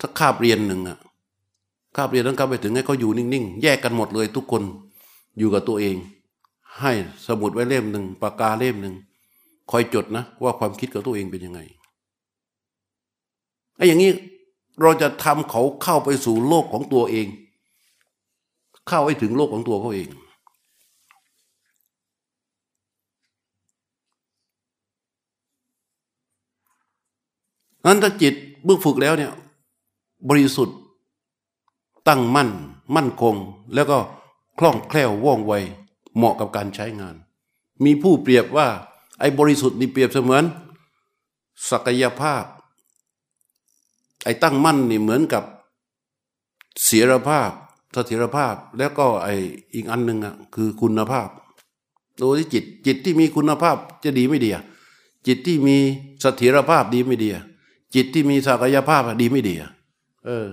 ถ้าคาบเรียนหนึ่งอะคาบเรียนต้องเข้าไปถึงให้เขาอยู่นิ่งๆ แยกกันหมดเลยทุกคนอยู่กับตัวเอง ให้สมุดไว้เล่มหนึ่งปากกาเล่มหนึ่งคอยจดนะ ว่าความคิดของตัวเองเป็นยังไง อ้อย่างนี้เราจะทำเขาเข้าไปสู่โลกของตัวเอง เข้าให้ถึงโลกของตัวเขาเองนั้นถ้าจิตเมื่อฝึกแล้วเนี่ยบริสุทธิ์ตั้งมั่น มั่นคง แล้วก็คล่องแคล่วว่องไวเหมาะกับการใช้งาน มีผู้เปรียบว่า ไอ้บริสุทธิ์นี่เปรียบเสมือน ศักยภาพ ไอ้ตั้งมั่นนี่เหมือนกับเสียรภาพเสถียรภาพแล้วก็ไอ้อีกอันหนึ่งอะคือคุณภาพดูที่จิตจิตที่มีคุณภาพจะดีไม่ดีอะจิตที่มีเสถียรภาพดีไม่ดีอะจิตที่มีศักยภาพดีไม่ดีอะเออ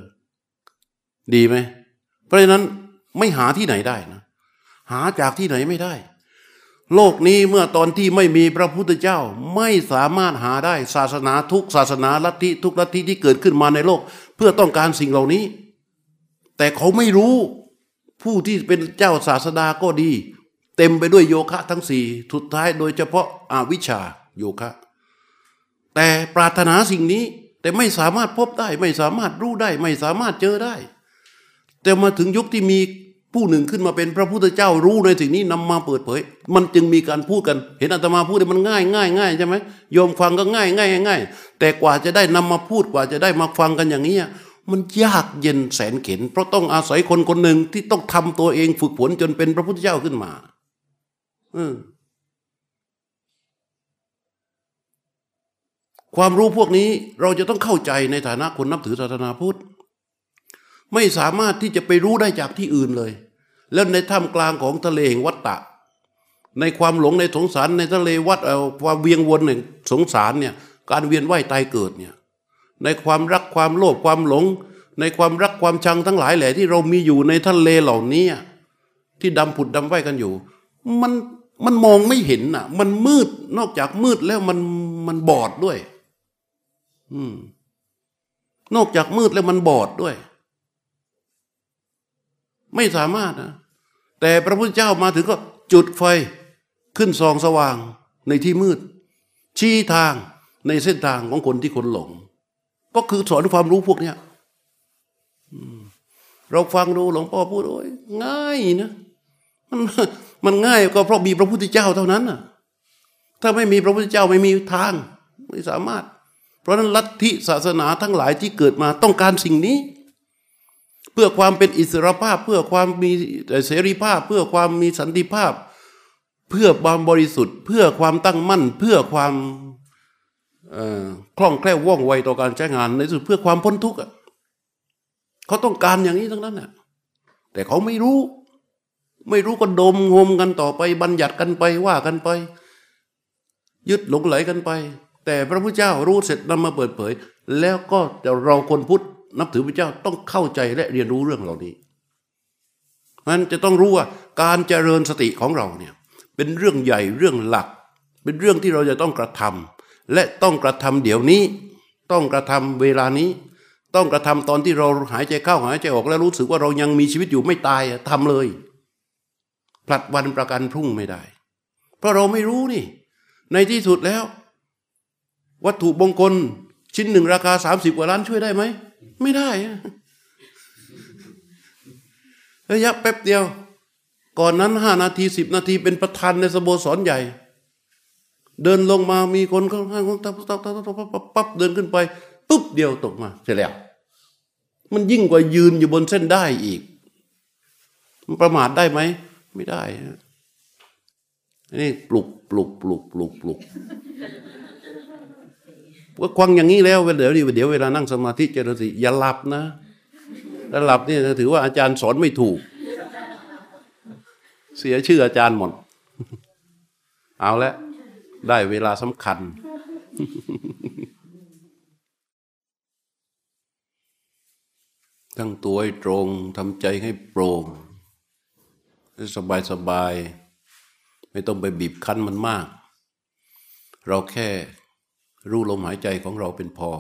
ดีไหมเพราะฉะนั้นไม่หาที่ไหนได้นะหาจากที่ไหนไม่ได้ โลกนี้เมื่อตอนที่ไม่มีพระพุทธเจ้าไม่สามารถหาได้ศาสนาทุกศาสนาลัทธิทุกลัทธิที่เกิดขึ้นมาในโลก เพื่อต้องการสิ่งเหล่านี้ แต่เขาไม่รู้ผู้ที่เป็นเจ้าศาสดาก็ดี เต็มไปด้วยโยคะทั้งสี่สุดท้ายโดยเฉพาะอาวิชชาโยคะ แต่ปรารถนาสิ่งนี้แต่ไม่สามารถพบได้ ไม่สามารถรู้ได้ ไม่สามารถเจอได้ แต่มาถึงยุคที่มี ผู้หนึ่งขึ้นมาเป็นพระพุทธเจ้ารู้ในสิ่งนี้นำมาเปิดเผย มันจึงมีการพูดกัน เห็นอาตมาพูดมันง่ายง่ายง่ายใช่ไหมโยมฟังก็ง่ายง่ายง่ายแต่กว่าจะได้นำมาพูดกว่าจะได้มาฟังกันอย่างนี้มันยากเย็นแสนเข็น เพราะต้องอาศัยคนคนหนึ่งที่ต้องทำตัวเองฝึกฝนจนเป็นพระพุทธเจ้าขึ้นมาอืความรู้พวกนี้เราจะต้องเข้าใจในฐานะคนนับถือศาสนาพุทธ ไม่สามารถที่จะไปรู้ได้จากที่อื่นเลย แล้วในท่ามกลางของทะเลแห่งวัฏฏะในความหลงในสงสารในทะเลวัดเอาความเวียงวนหนึ่งสงสารเนี่ยการเวียนว่ายตายเกิดเนี่ยในความรักความโลภความหลง ในความรักความชังทั้งหลายแหละที่เรามีอยู่ในทะเลเหล่านี้ที่ดำผุดดำว่ายกันอยู่ มันมันมองไม่เห็นอะ มันมืดนอกจากมืดแล้วมันมันบอดด้วย อืม นอกจากมืดแล้วมันบอดด้วย ไม่สามารถนะแต่พระพุทธเจ้ามาถึงก็จุดไฟขึ้นสองสว่างในที่มืด ชี้ทางในเส้นทางของคนที่คนหลง ก็คือสอนความรู้พวกเนี้ยเราฟังดูหลวงพ่อพูดโอ้ยง่ายนะมันมันง่ายก็เพราะมีพระพุทธเจ้าเท่านั้นน่ะ ถ้าไม่มีพระพุทธเจ้าไม่มีทางไม่สามารถ เพราะนั้นลัทธิศาสนาทั้งหลายที่เกิดมาต้องการสิ่งนี้ เพื่อความเป็นอิสรภาพ เพื่อความมีเสรีภาพ เพื่อความมีสันติภาพ เพื่อความบริสุทธิ์ เพื่อความตั้งมั่น เพื่อความคล่องแคล่วว่องไวต่อการใช้งานในสุดเพื่อความพ้นทุกข์เขาต้องการอย่างนี้ทั้งนั้นน่ะแต่เขาไม่รู้ ไม่รู้ก็ดมงมกันต่อไป บัญญัติกันไปว่ากันไป ยึดหลงไหลกันไป แต่พระพุทธเจ้ารู้เสร็จนำมาเปิดเผย แล้วก็เราคนพุทธ นับถือพระเจ้าต้องเข้าใจและเรียนรู้เรื่องเหล่านี้มันจะต้องรู้ว่าการเจริญสติของเราเนี่ยเป็นเรื่องใหญ่เรื่องหลัก เป็นเรื่องที่เราจะต้องกระทำและต้องกระทำเดี๋ยวนี้ ต้องกระทำเวลานี้ ต้องกระทำตอนที่เราหายใจเข้าหายใจออกแล้วรู้สึกว่าเรายังมีชีวิตอยู่ไม่ตายทำเลยผลัดวันประกันพรุ่งไม่ได้ เพราะเราไม่รู้นี่ ในที่สุดแล้ว วัตถุมงคลชิ้นหนึ่งราคาสามสิบกว่าล้านช่วยได้ไหม ไม่ได้ระยะแป๊บเดียว ก่อนนั้นห้านาทีสิบนาทีเป็นประธานในสโบสรใหญ่ เดินลงมามีคนเขาตับตับตับตับปั๊บปั๊บเดินขึ้นไปปุ๊บเดียวตกมาเสร็จแล้ว มันยิ่งกว่ายืนอยู่บนเส้นได้อีก มันประมาทได้ไหม ไม่ได้นี่ปลุกปลุกปลุกปลุกปลุก ก็ควังอย่างนี้แล้วเดี๋ยวเดี๋ยวเวลานั่งสมาธิเจริญสติอย่าหลับนะถ้าหลับนี่ถือว่าอาจารย์สอนไม่ถูก เสียชื่ออาจารย์หมด เอาละได้เวลาสำคัญ ตั้งตัวให้ตรงทำใจให้โปร่งสบายสบาย ไม่ต้องไปบีบคั้นมันมาก เราแค่ รู้ลมหายใจของเราเป็นพอ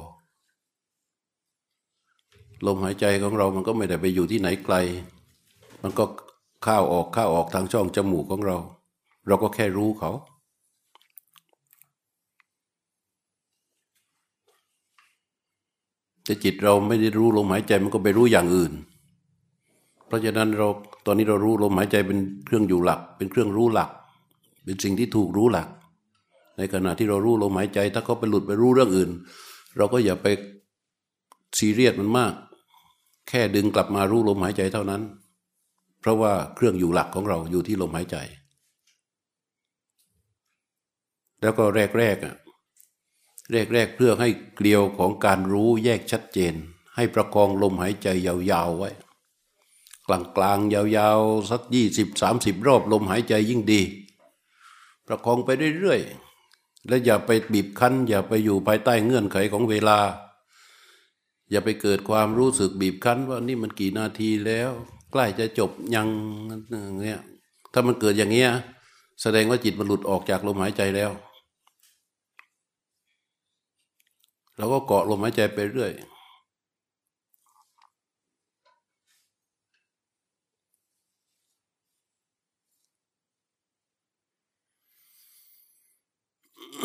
ลมหายใจของเรามันก็ไม่ได้ไปอยู่ที่ไหนไกล มันก็เข้าออกเข้าออกทางช่องจมูกของเรา เราก็แค่รู้เขา แต่จิตเราไม่ได้รู้ลมหายใจมันก็ไปรู้อย่างอื่น เพราะฉะนั้นเราตอนนี้เรารู้ลมหายใจเป็นเครื่องอยู่หลัก เป็นเครื่องรู้หลัก เป็นสิ่งที่ถูกรู้หลัก ในขณะที่เรารู้ลมหายใจ ถ้าเขาไปหลุดไปรู้เรื่องอื่น เราก็อย่าไปซีเรียสมันมาก แค่ดึงกลับมารู้ลมหายใจเท่านั้น เพราะว่าเครื่องอยู่หลักของเราอยู่ที่ลมหายใจ แล้วก็แรกๆอะแรกๆเพื่อให้เกลียวของการรู้แยกชัดเจน ให้ประคองลมหายใจยาวๆไว้ กลางๆยาวๆ สักยี่สิบสามสิบรอบลมหายใจยิ่งดี ประคองไปเรื่อยๆ และอย่าไปบีบคั้น อย่าไปอยู่ภายใต้เงื่อนไขของเวลา อย่าไปเกิดความรู้สึกบีบคั้น ว่านี่มันกี่นาทีแล้ว ใกล้จะจบยังเงี้ยถ้ามันเกิดอย่างเงี้ยแสดงว่าจิตมันหลุดออกจากลมหายใจแล้วเราก็เกาะลมหายใจไปเรื่อย น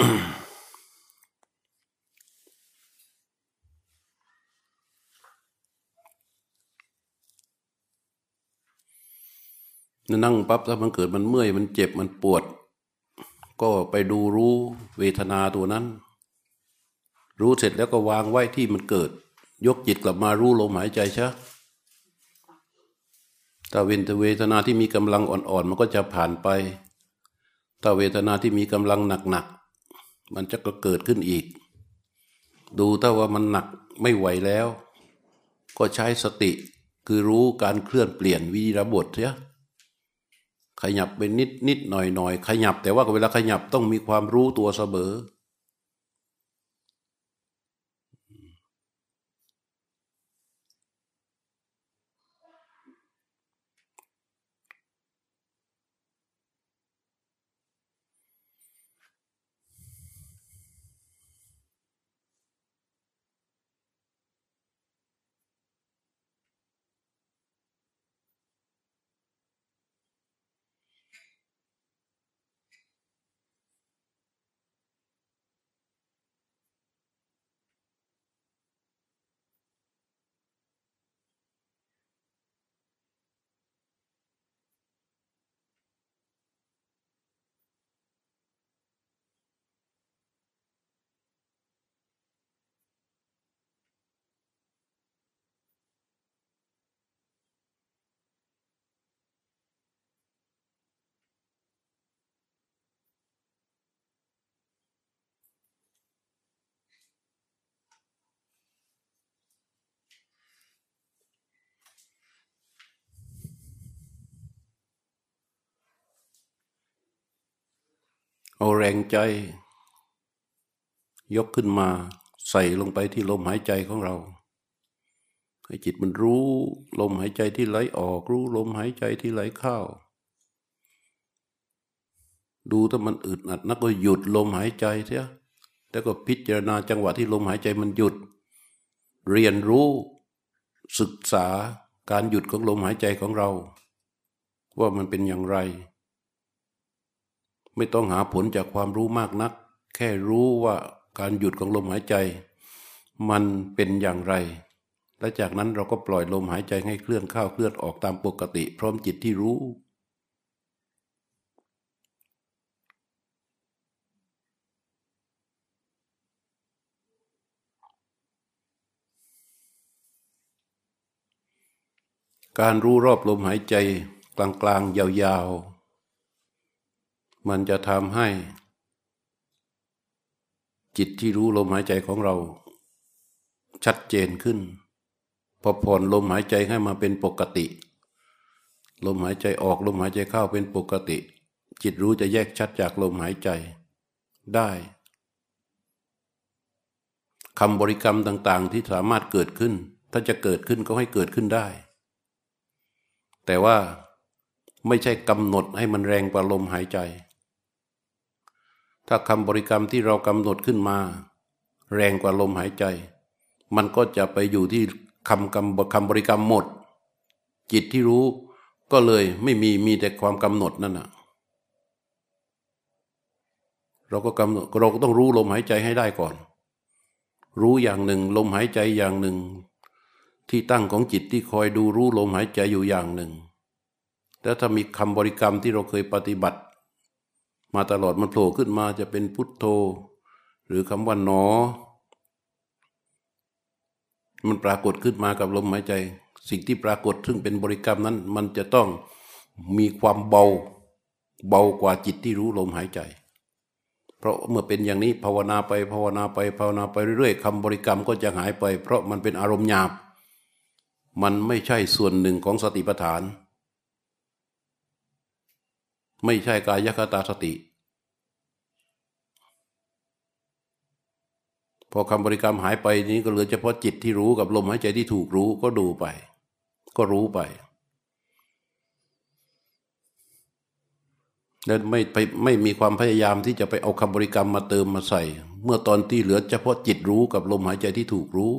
ั่งปั๊บถ้ามันเกิดมันเมื่อย มันเจ็บมันปวด ก็ไปดูรู้เวทนาตัวนั้น รู้เสร็จแล้วก็วางไว้ที่มันเกิด ยกจิตกลับมารู้ลมหายใจชะถ้าเวนเวทนาที่มีกำลังอ่อนๆ มันก็จะผ่านไป ถ้าเวทนาที่มีกำลังหนักๆ มันจะก็เกิดขึ้นอีก ดูถ้าว่ามันหนักไม่ไหวแล้ว ก็ใช้สติคือรู้การเคลื่อนเปลี่ยนวีระบทเสียขยับไปนิดนิดหน่อยหน่อยขยับ แต่ว่าเวลาขยับต้องมีความรู้ตัวเสมอ เอาแรงใจ ยกขึ้นมาใส่ลงไปที่ลมหายใจของเรา ให้จิตมันรู้ลมหายใจที่ไหลออกรู้ลมหายใจที่ไหลเข้าดูถ้ามันอึดอัดนักก็หยุดลมหายใจเสียแล้วก็พิจารณาจังหวะที่ลมหายใจมันหยุด เรียนรู้ศึกษาการหยุดของลมหายใจของเรา ว่ามันเป็นอย่างไร ไม่ต้องหาผลจากความรู้มากนัก แค่รู้ว่าการหยุดของลมหายใจ มันเป็นอย่างไร และจากนั้นเราก็ปล่อยลมหายใจให้เคลื่อนเข้าเคลื่อนออกตามปกติ พร้อมจิตที่รู้การรู้รอบลมหายใจกลางๆ ยาวๆ มันจะทำให้ จิตที่รู้ลมหายใจของเรา ชัดเจนขึ้น พอผ่อนลมหายใจให้มาเป็นปกติ ลมหายใจออกลมหายใจเข้าเป็นปกติ จิตรู้จะแยกชัดจากลมหายใจได้คำบริกรรมต่าง ๆ ที่สามารถเกิดขึ้น ถ้าจะเกิดขึ้นก็ให้เกิดขึ้นได้ แต่ว่าไม่ใช่กำหนดให้มันแรงกว่าลมหายใจ ถ้าคำบริกรรมที่เรากำหนดขึ้นมา แรงกว่าลมหายใจ มันก็จะไปอยู่ที่คำคำคำบริกรรมหมด จิตที่รู้ก็เลยไม่มีมีแต่ความกำหนดนั่นน่ะเราก็กำหนดเราก็ต้องรู้ลมหายใจให้ได้ก่อน รู้อย่างหนึ่ง ลมหายใจอย่างหนึ่ง ที่ตั้งของจิตที่คอยดูรู้ลมหายใจอยู่อย่างหนึ่ง แล้วถ้ามีคำบริกรรมที่เราเคยปฏิบัติ มาตลอดมันโผล่ขึ้นมาจะเป็นพุทโธ หรือคำว่าหนอ มันปรากฏขึ้นมากับลมหายใจ สิ่งที่ปรากฏซึ่งเป็นบริกรรมนั้น มันจะต้องมีความเบาเบากว่าจิตที่รู้ลมหายใจ เพราะเมื่อเป็นอย่างนี้ภาวนาไปภาวนาไปภาวนาไปเรื่อยๆคำบริกรรมก็จะหายไป เพราะมันเป็นอารมณ์หยาบ มันไม่ใช่ส่วนหนึ่งของสติปัฏฐาน ไม่ใช่กายคตาสติ พอคำบริกรรมหายไปนี้ก็เหลือเฉพาะจิตที่รู้กับลมหายใจที่ถูกรู้ก็ดูไป ก็รู้ไปและไม่ไปไม่มีความพยายามที่จะไปเอาคำบริกรรมมาเติมมาใส่ เมื่อตอนที่เหลือเฉพาะจิตรู้กับลมหายใจที่ถูกรู้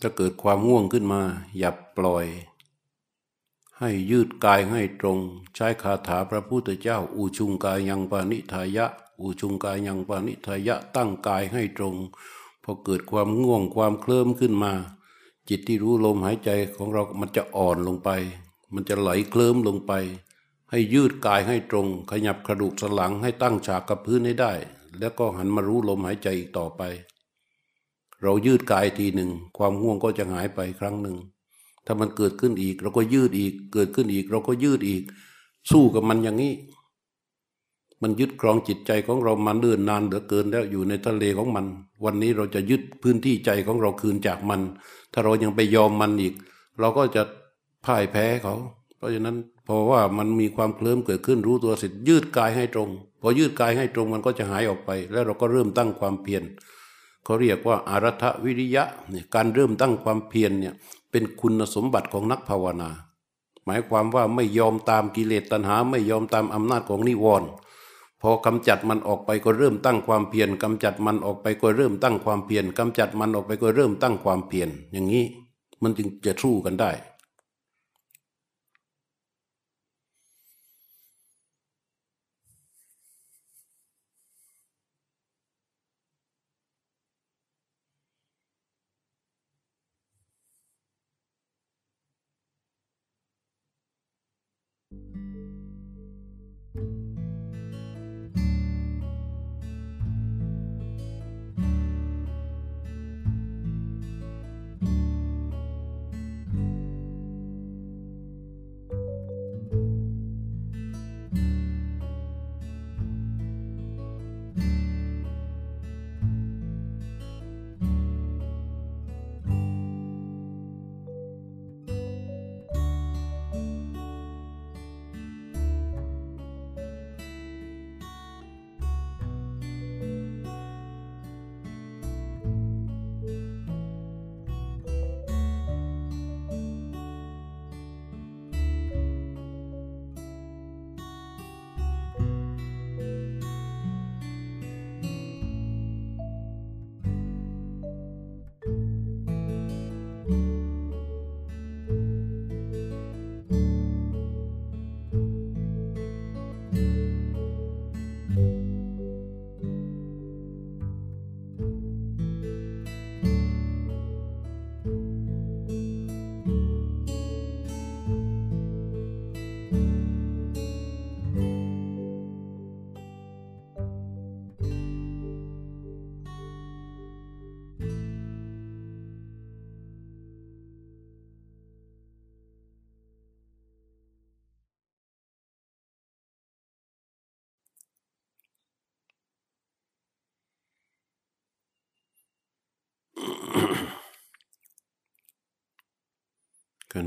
ถ้าเกิดความง่วงขึ้นมา อย่าปล่อย ให้ยืดกายให้ตรง ใช้คาถาพระพุทธเจ้าอูชุงกายยังปานิทายะอูชุงกายยังปานิทายะ ตั้งกายให้ตรง พอเกิดความง่วงความเคลิ้มขึ้นมา จิตที่รู้ลมหายใจของเรา มันจะอ่อนลงไป มันจะไหลเคลิ้มลงไป ให้ยืดกายให้ตรง ขยับกระดูกสันหลังให้ตั้งฉากกับพื้นให้ได้ แล้วก็หันมารู้ลมหายใจอีกต่อไป เรายืดกายทีหนึ่ง ความง่วงก็จะหายไปครั้งหนึ่ง ถ้ามันเกิดขึ้นอีก เราก็ยืดอีก เกิดขึ้นอีก เราก็ยืดอีก สู้กับมันอย่างนี้ มันยึดครองจิตใจของเรามันเดินนานเหลือเกินแล้วอยู่ในทะเลของมัน วันนี้เราจะยึดพื้นที่ใจของเราคืนจากมัน ถ้าเรายังไปยอมมันอีก เราก็จะพ่ายแพ้เขา เพราะฉะนั้นเพราะว่ามันมีความเคลิ้มเกิดขึ้นรู้ตัวเสร็จยืดกายให้ตรง พอยืดกายให้ตรงมันก็จะหายออกไป แล้วเราก็เริ่มตั้งความเพียร เขาเรียกว่าอารัฐวิริยะเนี่ยการเริ่มตั้งความเพียรเนี่ยเป็นคุณสมบัติของนักภาวนา หมายความว่าไม่ยอมตามกิเลสตัณหา ไม่ยอมตามอำนาจของนิวรณ์พอกำจัดมันออกไปก็เริ่มตั้งความเพียรกำจัดมันออกไปก็เริ่มตั้งความเพียรกำจัดมันออกไปก็เริ่มตั้งความเพียรอย่างนี้ มันจึงจะสู้กันได้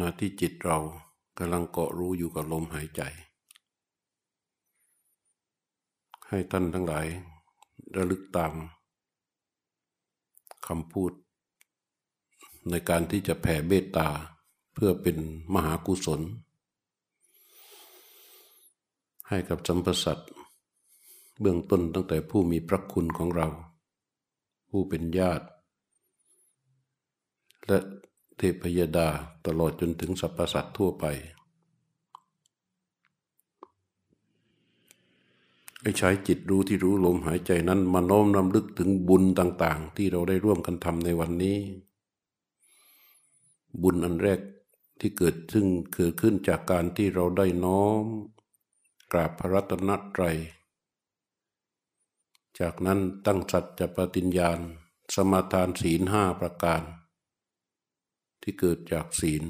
ณะที่จิตเรากำลังเกาะรู้อยู่กับลมหายใจ ให้ท่านทั้งหลายระลึกตามคำพูด ในการที่จะแผ่เบตตาเพื่อเป็นมหากุศล ให้กับสัมปสัตเบื้องต้นตั้งแต่ผู้มีพระคุณของเรา ผู้เป็นญาติ และ ทพยดาตลอดจนถึงสรรพสัตว์ทั่วไปให้ใช้จิตรู้ที่รู้ลมหายใจนั้นมาโน้มนำลึกถึงบุญต่าง ๆ ที่เราได้ร่วมกันทำในวันนี้ บุญอันแรกที่เกิดซึ่งเกิดขึ้นจากการที่เราได้น้อม กราบพระรัตนตรัย จากนั้นตั้งสัจจะปฏิญญาณ สมาทานศีลห้าประการ ที่เกิดจากศีล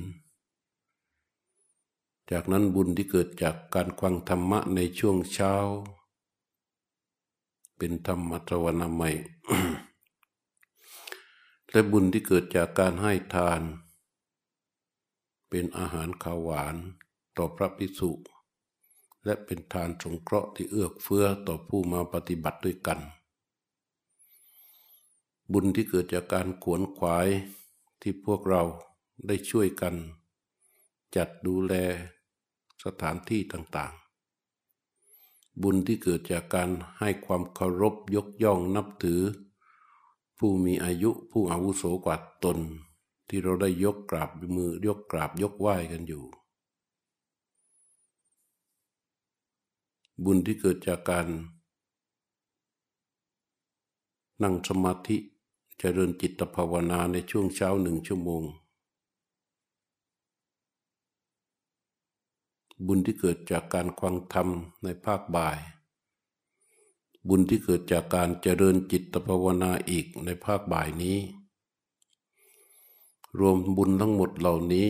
จากนั้นบุญที่เกิดจากการควังธรรมะในช่วงเช้า เป็นธรรมตวนาใหม่ และบุญที่เกิดจากการให้ทาน เป็นอาหารขาวหวานต่อพระภิกษุและเป็นทานสงเคราะห์ที่เอื้อเฟื้อต่อผู้มาปฏิบัติด้วยกัน บุญที่เกิดจากการขวนขวาย ที่พวกเราได้ช่วยกัน จัดดูแลสถานที่ต่างๆ บุญที่เกิดจากการให้ความเคารพยกย่องนับถือ ผู้มีอายุผู้อาวุโสกว่าตน ที่เราได้ยกกราบมือยกกราบยกไหว้กันอยู่ บุญที่เกิดจากการนั่งสมาธิ เจริญจิตภาวนาในช่วงเช้าหนึ่งชั่วโมง บุญที่เกิดจากการควังธรรมในภาคบ่าย บุญที่เกิดจากการเจริญจิตภาวนาอีกในภาคบ่ายนี้ รวมบุญทั้งหมดเหล่านี้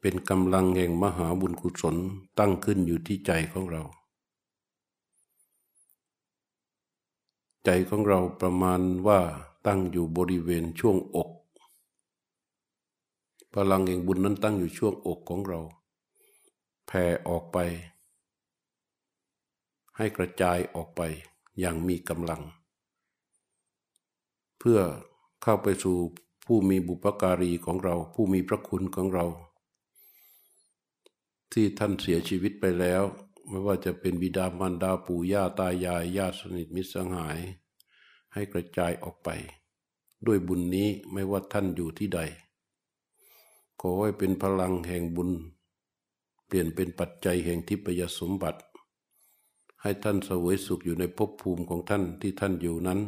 เป็นกำลังแห่งมหาบุญกุศลตั้งขึ้นอยู่ที่ใจของเรา ใจของเราประมาณว่า ตั้งอยู่บริเวณช่วงอก พลังแห่งบุญนั้นตั้งอยู่ช่วงอกของเรา แผ่ออกไป ให้กระจายออกไปอย่างมีกำลัง เพื่อเข้าไปสู่ผู้มีบุปการีของเรา ผู้มีพระคุณของเรา ที่ท่านเสียชีวิตไปแล้ว ไม่ว่าจะเป็นบิดามารดาปู่ย่าตายายญาติสนิทมิตรสหาย ให้กระจายออกไป ด้วยบุญนี้ไม่ว่าท่านอยู่ที่ใด ขอให้เป็นพลังแห่งบุญ เปลี่ยนเป็นปัจจัยแห่งทิพยสมบัติ ให้ท่านสวยสุขอยู่ในภพภูมิของท่านที่ท่านอยู่นั้น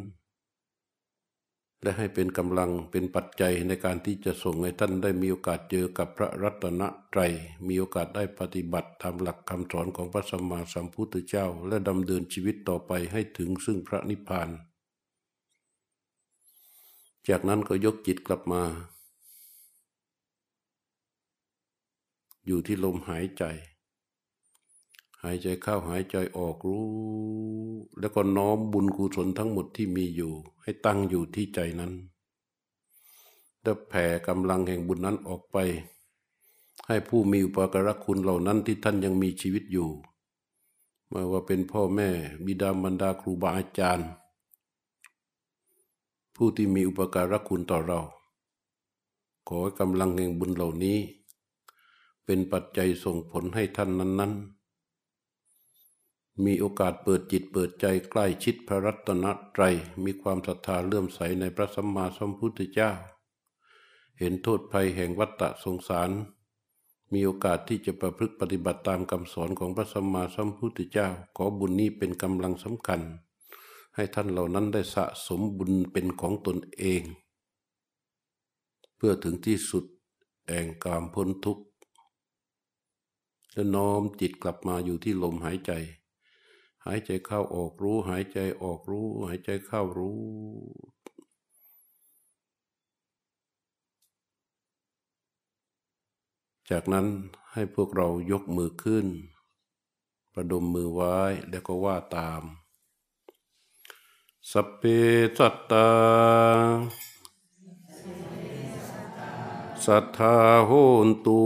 และให้เป็นกำลังเป็นปัจจัยในการที่จะส่งให้ท่านได้มีโอกาสเจอกับพระรัตนตรัยมีโอกาสได้ปฏิบัติตามหลักคำสอนของพระสัมมาสัมพุทธเจ้า และดำเนินชีวิตต่อไปให้ถึงซึ่งพระนิพพาน จากนั้นก็ยกจิตกลับมา อยู่ที่ลมหายใจ หายใจเข้าหายใจออกรู้ แล้วก็น้อมบุญกุศลทั้งหมดที่มีอยู่ ให้ตั้งอยู่ที่ใจนั้นแล้วแผ่กำลังแห่งบุญนั้นออกไป ให้ผู้มีอุปการะคุณเหล่านั้นที่ท่านยังมีชีวิตอยู่ไม่ว่าเป็นพ่อแม่บิดามารดาครูบาอาจารย์ ผู้ที่มีอุปการะคุณต่อเรา ขอให้กำลังแห่งบุญเหล่านี้ เป็นปัจจัยส่งผลให้ท่านนั้น ๆ มีโอกาสเปิดจิตเปิดใจใกล้ชิดพระรัตนตรัยมีความศรัทธาเลื่อมใสในพระสัมมาสัมพุทธเจ้า เห็นโทษภัยแห่งวัฏฏะสงสาร มีโอกาสที่จะประพฤติปฏิบัติตามคำสอนของพระสัมมาสัมพุทธเจ้า ขอบุญนี้เป็นกำลังสำคัญ ให้ท่านเหล่านั้นได้สะสมบุญเป็นของตนเอง เพื่อถึงที่สุดแห่งการพ้นทุกข์แล้วน้อมจิตกลับมาอยู่ที่ลมหายใจ หายใจเข้าออกรู้ หายใจออกรู้ หายใจเข้ารู้ จากนั้นให้พวกเรายกมือขึ้น ประดมมือไว้แล้วก็ว่าตาม สเปสัตตาสสัทธาโหนตุ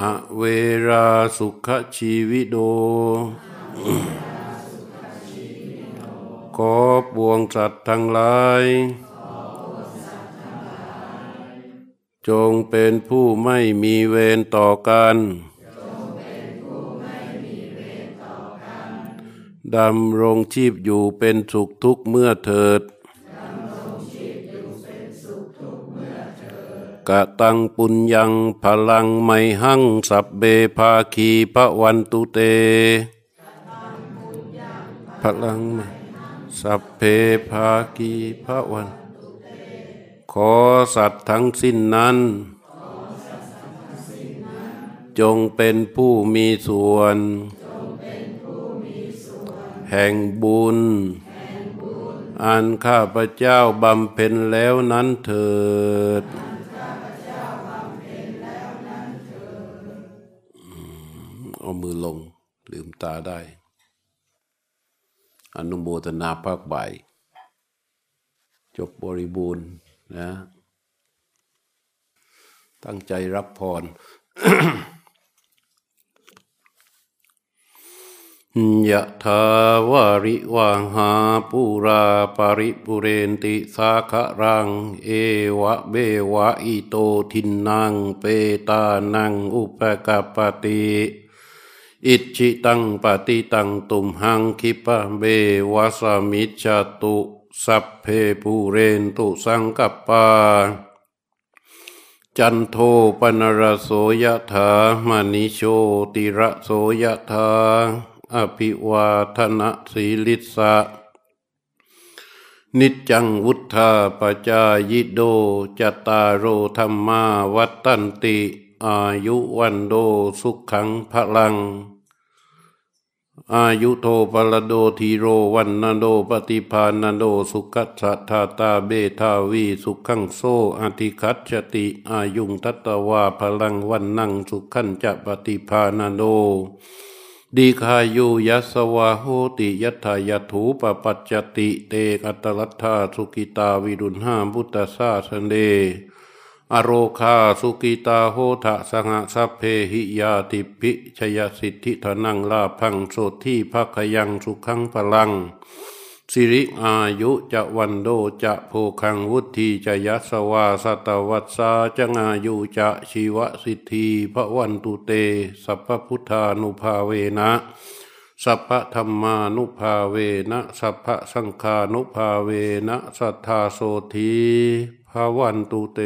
อเวราสุขชีวิโด ขอปวงสัตว์ทั้งหลาย จงเป็นผู้ไม่มีเวรต่อกัน ดำรงชีพอยู่เป็นสุขทุกเมื่อเถิดกะตังปุญญังพลังไมหังสับเบภาคีพระวันตุเตพลังไมสัพเพภาคีพระวัน ขอสัตว์ทั้งสิ้นนั้น จงเป็นผู้มีส่วน แห่งบุญ อันข้าพเจ้าบำเพ็ญแล้วนั้นเถิดเอามือลงลืมตาได้ อนุโมทนาภาคบ่าย จบบริบูรณ์นะ ตั้งใจรับพร ยะทาวาริวาหาปูราปาริปุเรนติสาคะรัง เอวะเบวะอิโตทินนางเปตานังอุปกาปติอิจิตังปฏิตังตุมหังคิปะเบวะสามิจจตุสัพเพปูเรนตุสังกัปปาจันโทปนรโสยถามณิโชติระโสยถา อภิวาทนะสีลิสะนิจจังวุธาปจายิโดจตารโรธรรมาวัตตันติ อายุวันโดสุขังพลัง อายุโทปลโดทีโรวันนโดปฏิภาณโดสุขัสสะทาตาเบทาวีสุขังโซอธิคัตชติอายุงทัตตวาพลังวันนังสุขันจะปฏิภาณโด ดีคายุยัสวาโหติยัตถายถูปปัจจติเตกัตลัทธาสุกิตาวิรุณหาพุทธสาสนเดอโรคาสุกิตาโหทะสังะสัพเพหิยาติปิชยสิทธิธนังลาพังโสที่ภคยังสุขังพลัง สิริอายุจะวันโดจะโพคังวุธีจะยัสวาสตวัสสาจะงายุจะชีวสิทธีพระวันตุเต สัพพพุทธานุภาเวนะ สัพพธรรมานุภาเวนะสัพพสังฆานุภาเวนะสัทธาโสธีพระวันตุเต